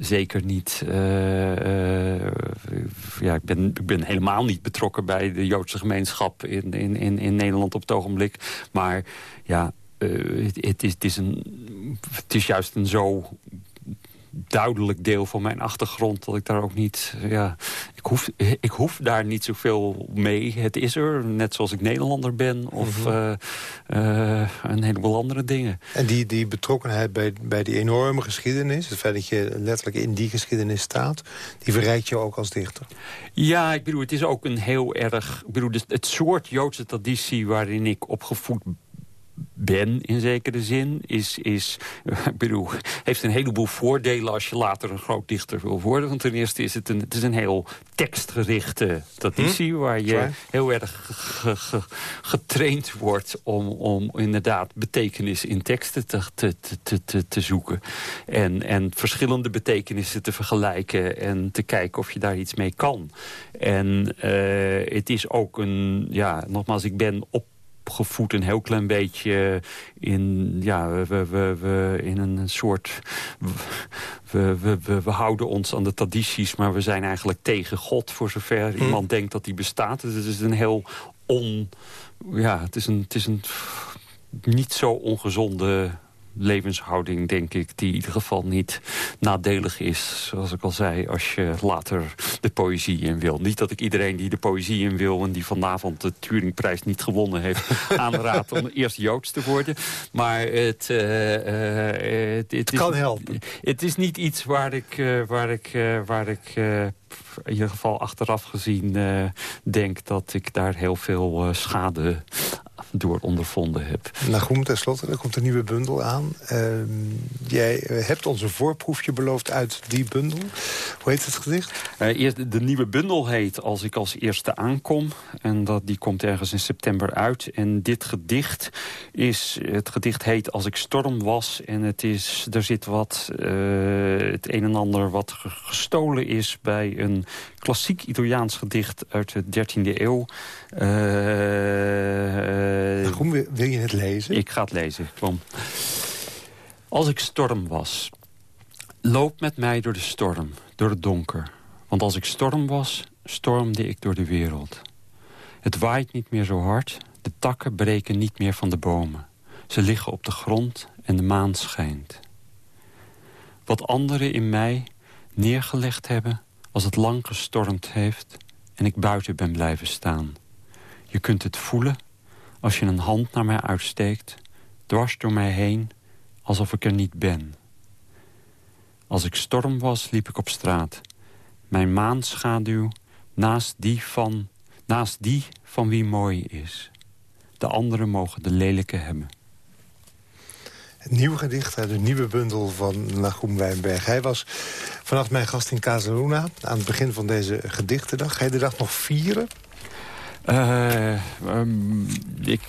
zeker niet... ja, ik, ben, ik ben helemaal niet betrokken bij de Joodse gemeenschap in, in, in, in Nederland op het ogenblik. Maar ja, uh, het, is, is een, het is juist een zo duidelijk deel van mijn achtergrond... dat ik daar ook niet... Ja, ik, hoef, ik hoef daar niet zoveel mee. Het is er, net zoals ik Nederlander ben... of mhm. eh, eh, een heleboel andere dingen. En die, die betrokkenheid bij, bij die enorme geschiedenis... het feit dat je letterlijk in die geschiedenis staat... die verrijkt je ook als dichter? Ja, ik bedoel, het is ook een heel erg... Ik bedoel, het soort Joodse traditie waarin ik opgevoed ben in zekere zin. Is, is, ik bedoel, heeft een heleboel voordelen als je later een groot dichter wil worden. Want ten eerste is het een, het is een heel tekstgerichte traditie... Hm? waar je heel erg getraind wordt om, om inderdaad betekenis in teksten te, te, te, te, te zoeken. En, en verschillende betekenissen te vergelijken en te kijken of je daar iets mee kan. En uh, het is ook een, ja, nogmaals, ik ben op opgevoed een heel klein beetje in, ja, we, we, we, in een soort... We, we, we, we, houden ons aan de tradities, maar we zijn eigenlijk tegen God... voor zover hm. iemand denkt dat die bestaat. Dus het is een heel on... Ja, het is een, het is een niet zo ongezonde levenshouding, denk ik... die in ieder geval niet nadelig is, zoals ik al zei... als je later de poëzie in wil. Niet dat ik iedereen die de poëzie in wil... en die vanavond de Turingprijs niet gewonnen heeft... aanraad om eerst Joods te worden. Maar het... Uh, het, het, kan helpen. Het is niet iets waar ik... Uh, waar ik, waar ik in ieder geval achteraf gezien denk dat ik daar heel veel schade door ondervonden heb. Nagum, tenslotte, er komt een nieuwe bundel aan. Ehm, jij hebt ons een voorproefje beloofd uit die bundel. Hoe heet het gedicht? Uh, de nieuwe bundel heet Als ik als eerste aankom. En dat, die komt ergens in september uit. En dit gedicht is... Het gedicht heet Als ik storm was. En het is, er zit wat... Uh, het een en ander wat gestolen is bij een klassiek Italiaans gedicht uit de 13e eeuw. Uh, Waarom wil je het lezen? Ik ga het lezen. Kom. Als ik storm was, loop met mij door de storm, door het donker. Want als ik storm was, stormde ik door de wereld. Het waait niet meer zo hard, de takken breken niet meer van de bomen. Ze liggen op de grond en de maan schijnt. Wat anderen in mij neergelegd hebben als het lang gestormd heeft en ik buiten ben blijven staan. Je kunt het voelen als je een hand naar mij uitsteekt, dwars door mij heen, alsof ik er niet ben. Als ik storm was, liep ik op straat. Mijn maanschaduw naast die van, naast die van wie mooi is. De anderen mogen de lelijke hebben. Het nieuwe gedicht uit de nieuwe bundel van Nagum Wijnberg. Hij was vanaf mijn gast in Casaluna aan het begin van deze gedichtendag. Ga de dag nog vieren? Uh, um, ik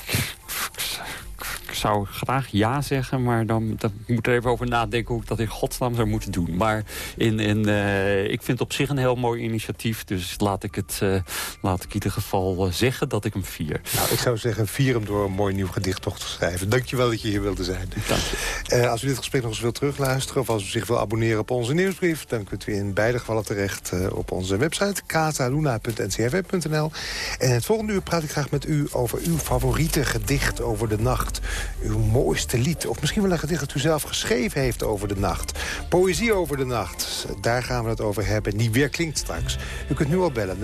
zou graag ja zeggen, maar dan, dan moet er even over nadenken... hoe ik dat in godsnaam zou moeten doen. Maar in, in, uh, ik vind het op zich een heel mooi initiatief. Dus laat ik, het, uh, laat ik in ieder geval uh, zeggen dat ik hem vier. Nou, ik zou zeggen, vier hem door een mooi nieuw gedicht toch te schrijven. Dankjewel dat je hier wilde zijn. Dank je. als u dit gesprek nog eens wilt terugluisteren... of als u zich wil abonneren op onze nieuwsbrief... dan kunt u in beide gevallen terecht op onze website... casaluna.ncrv.nl. En het volgende uur praat ik graag met u over uw favoriete gedicht over de nacht uw mooiste lied. Of misschien wel een gedicht dat u zelf geschreven heeft over de nacht. Poëzie over de nacht. Daar gaan we het over hebben. Die weer klinkt straks. U kunt nu al bellen 0800-1121.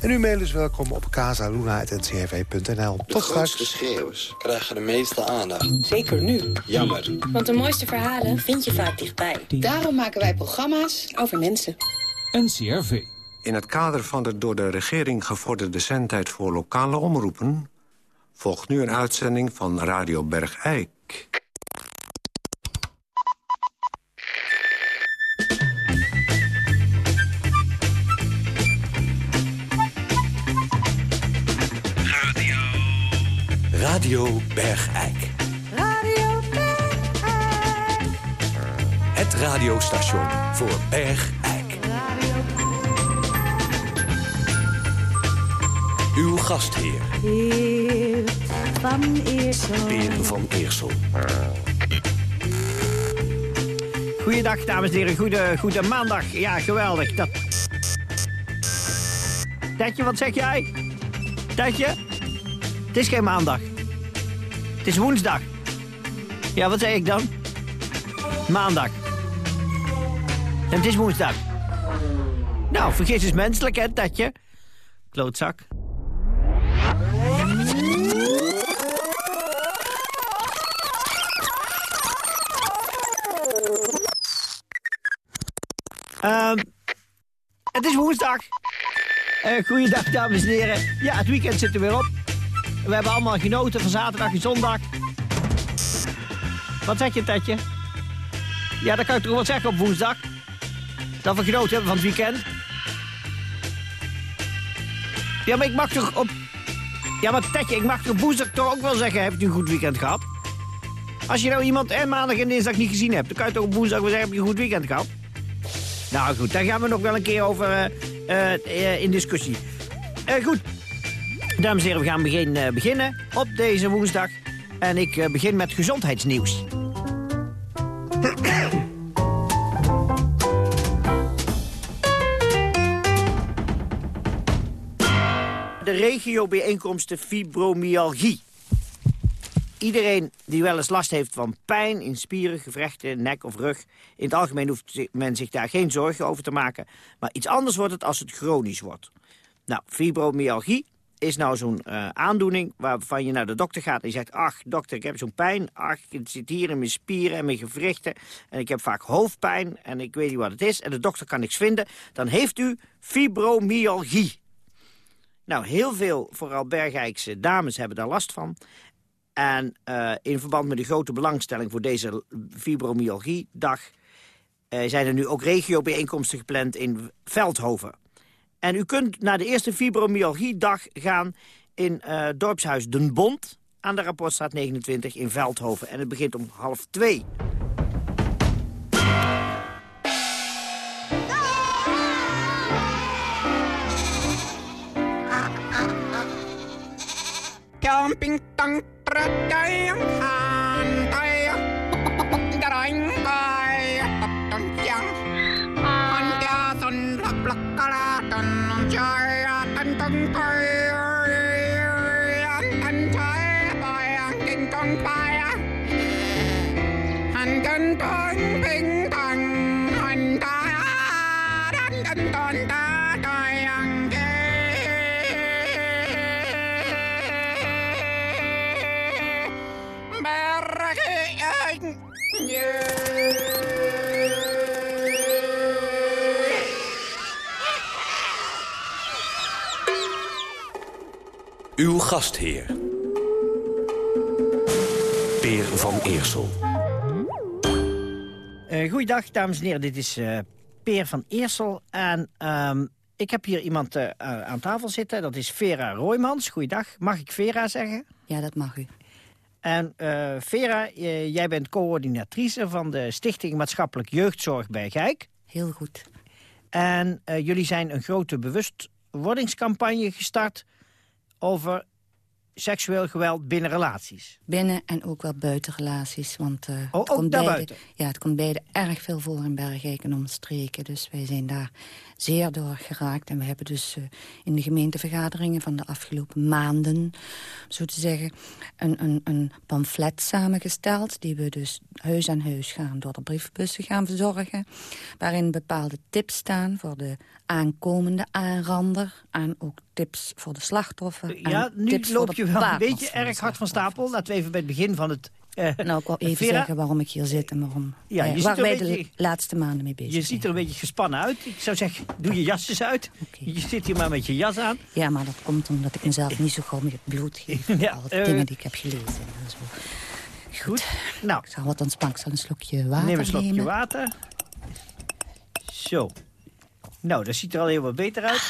En uw mail is welkom op casaluna.ncrv.nl. Tot straks. De schreeuwers krijgen de meeste aandacht. Zeker nu. Jammer. Want de mooiste verhalen vind je vaak dichtbij. Daarom maken wij programma's over mensen. NCRV. In het kader van de door de regering gevorderde zendtijd voor lokale omroepen volgt nu een uitzending van Radio Bergijk. Radio. Radio Bergijk. Radio Bergijk. Het radiostation voor Bergijk. Uw gastheer. Heer van Eersel. Peer van Eersel. Goeiedag, dames en heren. Goede, goede maandag. Ja, geweldig. Dat... Tetje, wat zeg jij? Tetje? Het is geen maandag. Het is woensdag. Ja, wat zeg ik dan? Maandag. En het is woensdag. Nou, vergis is menselijk, hè, Tetje? Klootzak. Het is woensdag. Uh, goeiedag, dames en heren. Ja, het weekend zit er weer op. We hebben allemaal genoten van zaterdag en zondag. Wat zeg je, Tetje? Ja, dat kan ik toch wel zeggen op woensdag. Dat we genoten hebben van het weekend. Ja, maar ik mag toch op... Ja, maar Tetje, ik mag toch woensdag toch ook wel zeggen... heb je een goed weekend gehad? Als je nou iemand en maandag en dinsdag niet gezien hebt... dan kan je toch op woensdag wel zeggen... heb je een goed weekend gehad? Nou goed, daar gaan we nog wel een keer over uh, uh, in discussie. Uh, goed, dames en heren, we gaan begin, beginnen op deze woensdag. En ik begin met gezondheidsnieuws. De regiobijeenkomsten fibromyalgie. Iedereen die wel eens last heeft van pijn in spieren, gewrichten, nek of rug... in het algemeen hoeft men zich daar geen zorgen over te maken. Maar iets anders wordt het als het chronisch wordt. Nou, fibromyalgie is nou zo'n uh, aandoening waarvan je naar de dokter gaat en je zegt... ach, dokter, ik heb zo'n pijn. Ach, het zit hier in mijn spieren en mijn gewrichten. En ik heb vaak hoofdpijn en ik weet niet wat het is. En de dokter kan niks vinden. Dan heeft u fibromyalgie. Nou, heel veel, vooral Bergijkse dames, hebben daar last van. En uh, in verband met de grote belangstelling voor deze fibromyalgie-dag... Uh, zijn er nu ook regiobijeenkomsten gepland in Veldhoven. En u kunt naar de eerste fibromyalgie-dag gaan in uh, dorpshuis Den Bond... aan de Rapportstraat 29 in Veldhoven. En het begint om half twee. jumping tongue tratang han tay daring tay tung chang han ta son lak lak kala tan chai tan tung gastheer. Peer van Eersel. Uh, goeiedag, dames en heren. Dit is uh, Peer van Eersel. En um, ik heb hier iemand uh, aan tafel zitten. Dat is Vera Roymans. Goeiedag. Mag ik Vera zeggen? Ja, dat mag u. En uh, Vera, uh, jij bent coördinatrice van de Stichting Maatschappelijk Jeugdzorg bij Gijk. Heel goed. En uh, jullie zijn een grote bewustwordingscampagne gestart over seksueel geweld binnen relaties. Binnen en ook wel buiten relaties. Want, uh, oh, het ook komt? Beide, ja, het komt beide erg veel voor in Bergijk en omstreken. Dus wij zijn daar zeer door geraakt. En we hebben dus uh, in de gemeentevergaderingen van de afgelopen maanden... zo te zeggen, een, een, een pamflet samengesteld... die we dus huis aan huis gaan door de briefbussen gaan verzorgen... waarin bepaalde tips staan voor de aankomende aanrander... en ook tips voor de slachtoffer. Ja, nu loop je wel een beetje erg hard van stapel. Laten we even bij het begin van het... Uh, nou, ik wil even Vera? zeggen waarom ik hier zit en waarom, ja, eh, je waar wij beetje, de laatste maanden mee bezig Je ziet er een beetje gespannen uit. Ik zou zeggen, doe je jasjes uit. Okay. Je zit hier maar met je jas aan. Ja, maar dat komt omdat ik mezelf niet zo gauw met het bloed geef. ja, Al de uh, dingen die ik heb gelezen. En zo. Goed. Nou, ik zal wat ontspannen. Ik zal een slokje water Neem een slokje nemen. water. Zo. Nou, dat ziet er al heel wat beter uit.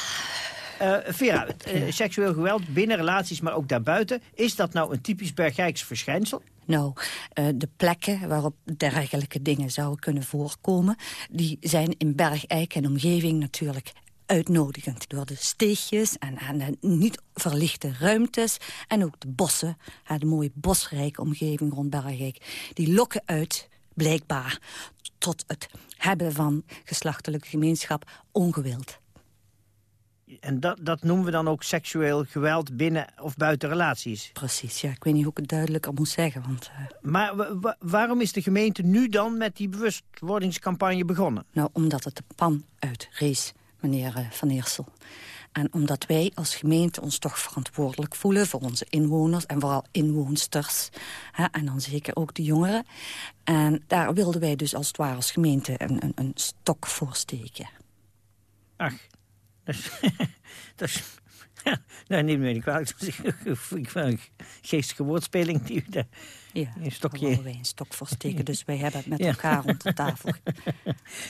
Uh, Vera, uh, seksueel geweld binnen relaties, maar ook daarbuiten. Is dat nou een typisch Bergijks verschijnsel? Nou, uh, de plekken waarop dergelijke dingen zouden kunnen voorkomen... die zijn in Bergijk en omgeving natuurlijk uitnodigend. Door de steegjes en, en de niet verlichte ruimtes. En ook de bossen, de mooie bosrijke omgeving rond Bergijk. Die lokken uit, blijkbaar, tot het hebben van geslachtelijke gemeenschap ongewild. En dat, dat noemen we dan ook seksueel geweld binnen of buiten relaties? Precies, ja. Ik weet niet hoe ik het duidelijker moet zeggen. Want, uh... Maar wa waarom is de gemeente nu dan met die bewustwordingscampagne begonnen? Nou, omdat het de pan uitrees, meneer uh, Van Eersel. En omdat wij als gemeente ons toch verantwoordelijk voelen... voor onze inwoners en vooral inwoonsters. Hè, en dan zeker ook de jongeren. En daar wilden wij dus als het ware als gemeente een, een, een stok voor steken. Ach, dat is... ja, nee, neem me niet kwalijk. Ik een geestige woordspeling die. Ja, een stokje... wij een stok voor steken, dus wij hebben het met ja. elkaar rond de tafel.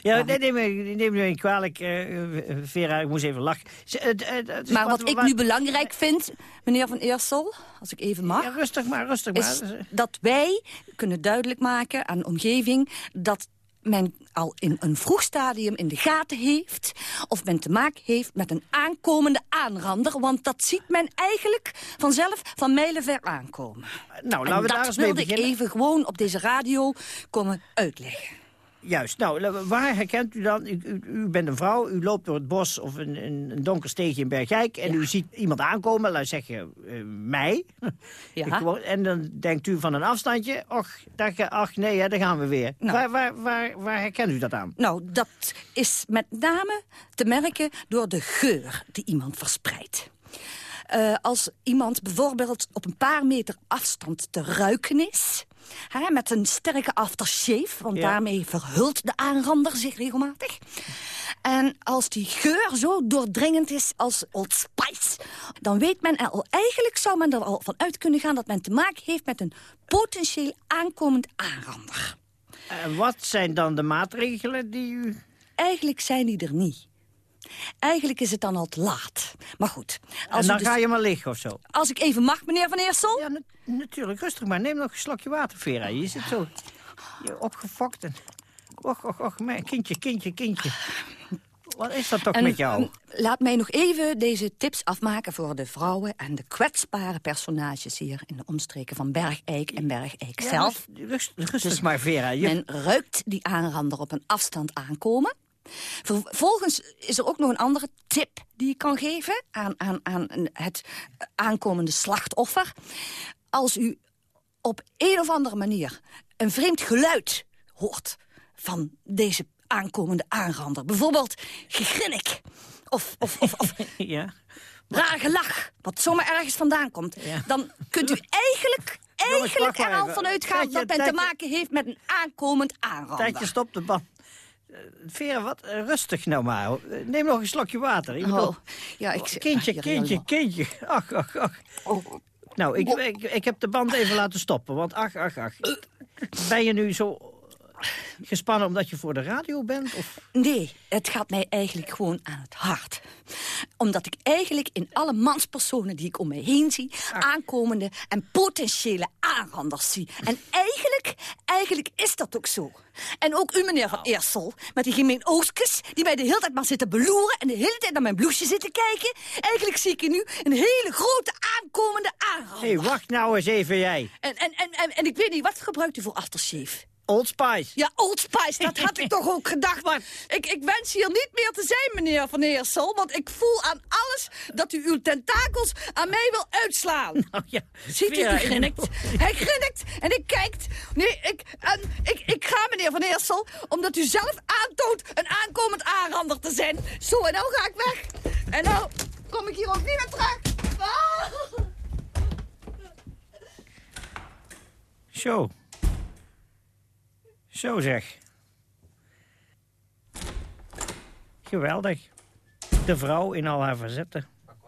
ja, nee, neem me, neem me niet kwalijk, uh, Vera, ik moest even lachen. Uh, maar wat, wat ik nu belangrijk vind, meneer Van Eersel, als ik even mag... Ja, rustig maar, rustig is maar. dat wij kunnen duidelijk maken aan de omgeving... dat men al in een vroeg stadium in de gaten heeft... of men te maken heeft met een aankomende aanrander. Want dat ziet men eigenlijk vanzelf van mijlenver aankomen. Nou, laten en we daar dat eens mee wilde ik beginnen. even gewoon op deze radio komen uitleggen. Juist. Nou, waar herkent u dan? U, u, u, bent een vrouw, u loopt door het bos of een, een, een donker steegje in Bergijk... en ja. u ziet iemand aankomen, laat zeggen, uh, mij. Ja. Ik, en dan denkt u van een afstandje, och, dag, ach nee, hè, daar gaan we weer. Nou. Waar, waar, waar, waar herkent u dat aan? Nou, dat is met name te merken door de geur die iemand verspreidt. Uh, als iemand bijvoorbeeld op een paar meter afstand te ruiken is... Hè, met een sterke aftershave, want Ja. daarmee verhult de aanrander zich regelmatig. En als die geur zo doordringend is als Old Spice... dan weet men al... Eigenlijk zou men er al van uit kunnen gaan dat men te maken heeft... met een potentieel aankomend aanrander. En wat zijn dan de maatregelen die u... Eigenlijk zijn die er niet. Eigenlijk is het dan al te laat. Maar goed. en u dan dus- ga je maar liggen of zo. Als ik even mag, meneer Van Eersel? Ja, na- natuurlijk. Rustig maar. Neem nog een slokje water, Vera. Je zit zo je opgefokt. En... Och, och, och. Mijn kindje, kindje, kindje. Wat is dat toch En, met jou? Laat mij nog even deze tips afmaken voor de vrouwen... en de kwetsbare personages hier in de omstreken van Bergijk en Bergijk Ja, zelf. rust- rustig Dus maar, Vera. Je... Men ruikt die aanrander op een afstand aankomen. Vervolgens is er ook nog een andere tip die ik kan geven... aan, aan, aan het aankomende slachtoffer. Als u op een of andere manier een vreemd geluid hoort... van deze aankomende aanrander. Bijvoorbeeld gegrinnik. Of, of, of, of Ja. raar gelach, wat zomaar ergens vandaan komt. Dan kunt u eigenlijk, eigenlijk er al even. van uitgaan... Tijdje, dat men te maken heeft met een aankomend aanrander. Tijdje, stop de band. Eh, Vera, wat eh, rustig nou maar. Eh, Neem nog een slokje water. Ik bedoel- Oh, ja, ik... Kindje, Hier, kindje, kindje. Ach, ach, ach. Nou, ik, ik, ik heb de band even laten stoppen, want ach, ach, ach. Ben je nu zo gespannen omdat je voor de radio bent? Of? Nee, het gaat mij eigenlijk gewoon aan het hart. Omdat ik eigenlijk in alle manspersonen die ik om me heen zie... aankomende en potentiële aanranders zie. En eigenlijk, eigenlijk is dat ook zo. En ook u, meneer Van Eersel, met die gemeen Oostkes... die mij de hele tijd maar zitten beloeren... en de hele tijd naar mijn bloesje zitten kijken. Eigenlijk zie ik u een hele grote aankomende aanrander. Hé, hey, wacht nou eens even jij. En, en, en, en, en ik weet niet, wat gebruikt u voor aftershave? Old Spice. Ja, Old Spice, dat had ik toch ook gedacht. Maar ik, ik wens hier niet meer te zijn, meneer Van Eersel. Want ik voel aan alles dat u uw tentakels aan mij wil uitslaan. Nou ja, Ziet u, hij ik- grinnikt. Hij grinnikt en ik kijkt. Nee, ik, en, ik, ik ga, meneer Van Eersel, omdat u zelf aantoont een aankomend aanrander te zijn. Zo, en nou ga ik weg. En nou kom ik hier ook niet meer terug. Ah. Zo. Zo zeg. Geweldig. De vrouw in al haar verzetten.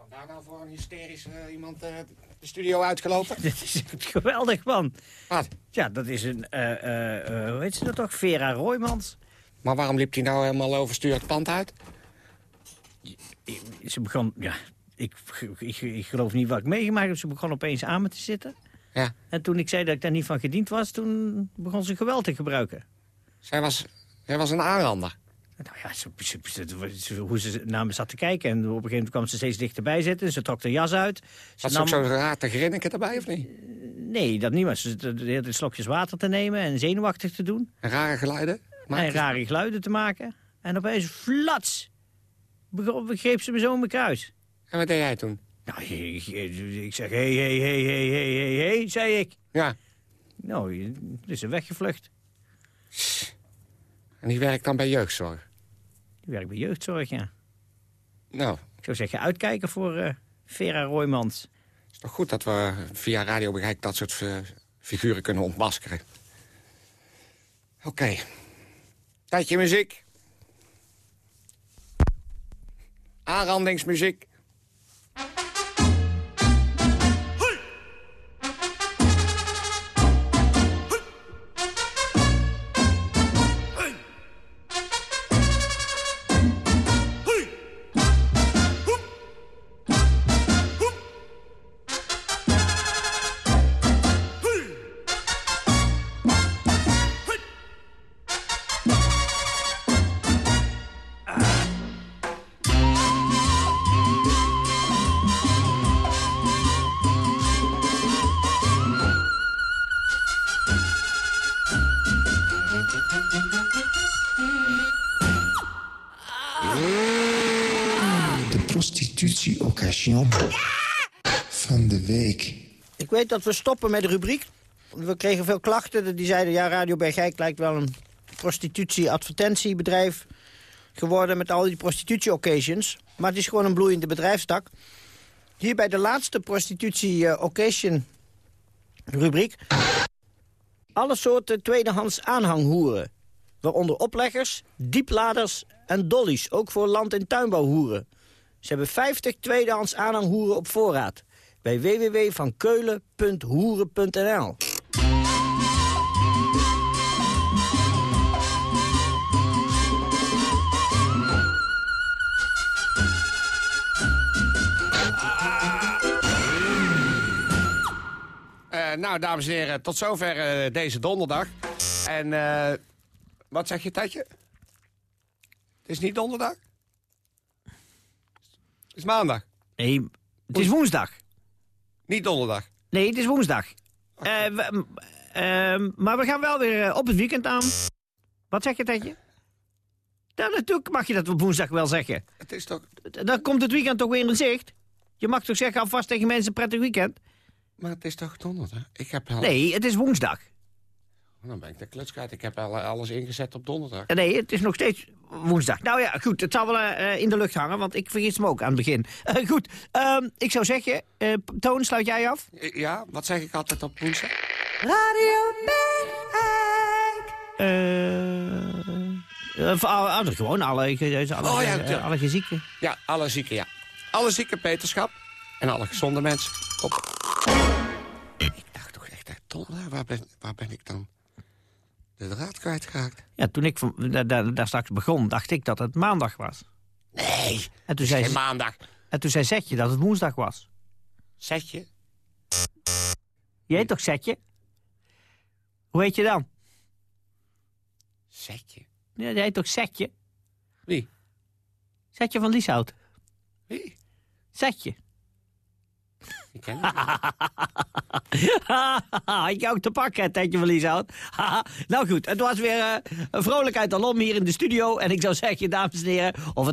Daar nou voor een hysterisch eh, iemand eh, de studio uitgelopen? Dit is geweldig, man. Wat? Ja, dat is een, eh, hoe heet ze dat toch? Vera Roymans. Maar waarom liep hij nou helemaal overstuur het pand uit? Ze begon, ja, ik, ik, ik geloof niet wat ik meegemaakt heb. Ze begon opeens aan me te zitten. Ja. En toen ik zei dat ik daar niet van gediend was, toen begon ze geweld te gebruiken. Zij was, zij was een aanrander. Nou ja, ze, ze- hoe ze naar me zat te kijken. En op een gegeven moment kwam ze steeds dichterbij zitten. Ze trok de jas uit. Ze Had ze ook zo raar te grinniken erbij, of niet? Nee, dat niet. Maar ze zat de hele tijd slokjes water te nemen en zenuwachtig te doen. En rare geluiden? En rare geluiden te maken. En opeens, flats, begreep ze me zo in mijn kruis. En wat deed jij toen? Nou, ik, zeg, hé, hé, hé, hé, hé, hé, hé, zei ik. Ja. Nou, je- dus ze weggevlucht. En die werkt dan bij jeugdzorg? Die werkt bij jeugdzorg, ja. Nou, Ik zou zeggen, uitkijken voor eh, Vera Roymans. het is toch goed dat we via Radio Bereik dat soort eh, figuren kunnen ontmaskeren. Oké. Tijdje muziek. Aanrandingsmuziek. Dat we stoppen met de rubriek. We kregen veel klachten. Die zeiden, ja, Radio Bergijk lijkt wel een prostitutie-advertentiebedrijf geworden... met al die prostitutie-occasions. Maar het is gewoon een bloeiende bedrijfstak. Hier bij de laatste prostitutie-occasion-rubriek... alle soorten tweedehands aanhanghoeren. Waaronder opleggers, diepladers en dollies. Ook voor land- en tuinbouwhoeren. Ze hebben 50 tweedehands aanhanghoeren op voorraad. Bij www.keulen.hoeren.nl Eh, nou, dames en heren, tot zover eh, deze donderdag. En eh, wat zeg je, Tatje? Het is niet donderdag? Het is maandag. Nee, het is woensdag. Niet donderdag. Nee, het is woensdag. Eh, we- ehm, maar we gaan wel weer eh, op het weekend aan. Wat zeg je, Tetje? Ja, natuurlijk mag je dat op woensdag wel zeggen. Het is toch... Dan komt het weekend toch weer in zicht. Je mag toch zeggen alvast tegen mensen prettig weekend? Maar het is toch donderdag? Ik heb al... Nee, het is woensdag. Dan ben ik de kluts kwijt. Ik heb al, alles ingezet op donderdag. Eh, Nee, het is nog steeds woensdag. Nou ja, goed, het zal wel eh, in de lucht hangen, want ik vergis me ook aan het begin. Eh, goed, ehm, ik zou zeggen, eh, Toon, sluit jij af? Ja, wat zeg ik altijd op woensdag? Radio Bergijk. Eh, eh, voor alle, alle- gewoon alle, alle, alle, Oh ja, eh, natuurlijk. alle gezieken. Ja, alle zieken, ja. Alle zieke beterschap. En alle gezonde mensen. Kom. Ik dacht toch echt, echt donderdag, waar ben, waar ben ik dan de draad kwijtgeraakt? Ja, toen ik van, daar, daar, daar straks begon, dacht ik dat het maandag was. Nee, En toen, zei, geen maandag. en toen zei Zetje dat het woensdag was. Zetje? Je heet toch Zetje? Hoe heet je dan? Zetje? Ja, je heet toch Zetje? Wie? Zetje van Lieshout. Wie? Zetje. Ik ken. Had je ook te pakken, Tetje van Lieshout? nou goed, het was weer eh, een vrolijkheid alom hier in de studio. En ik zou zeggen, dames en heren, of het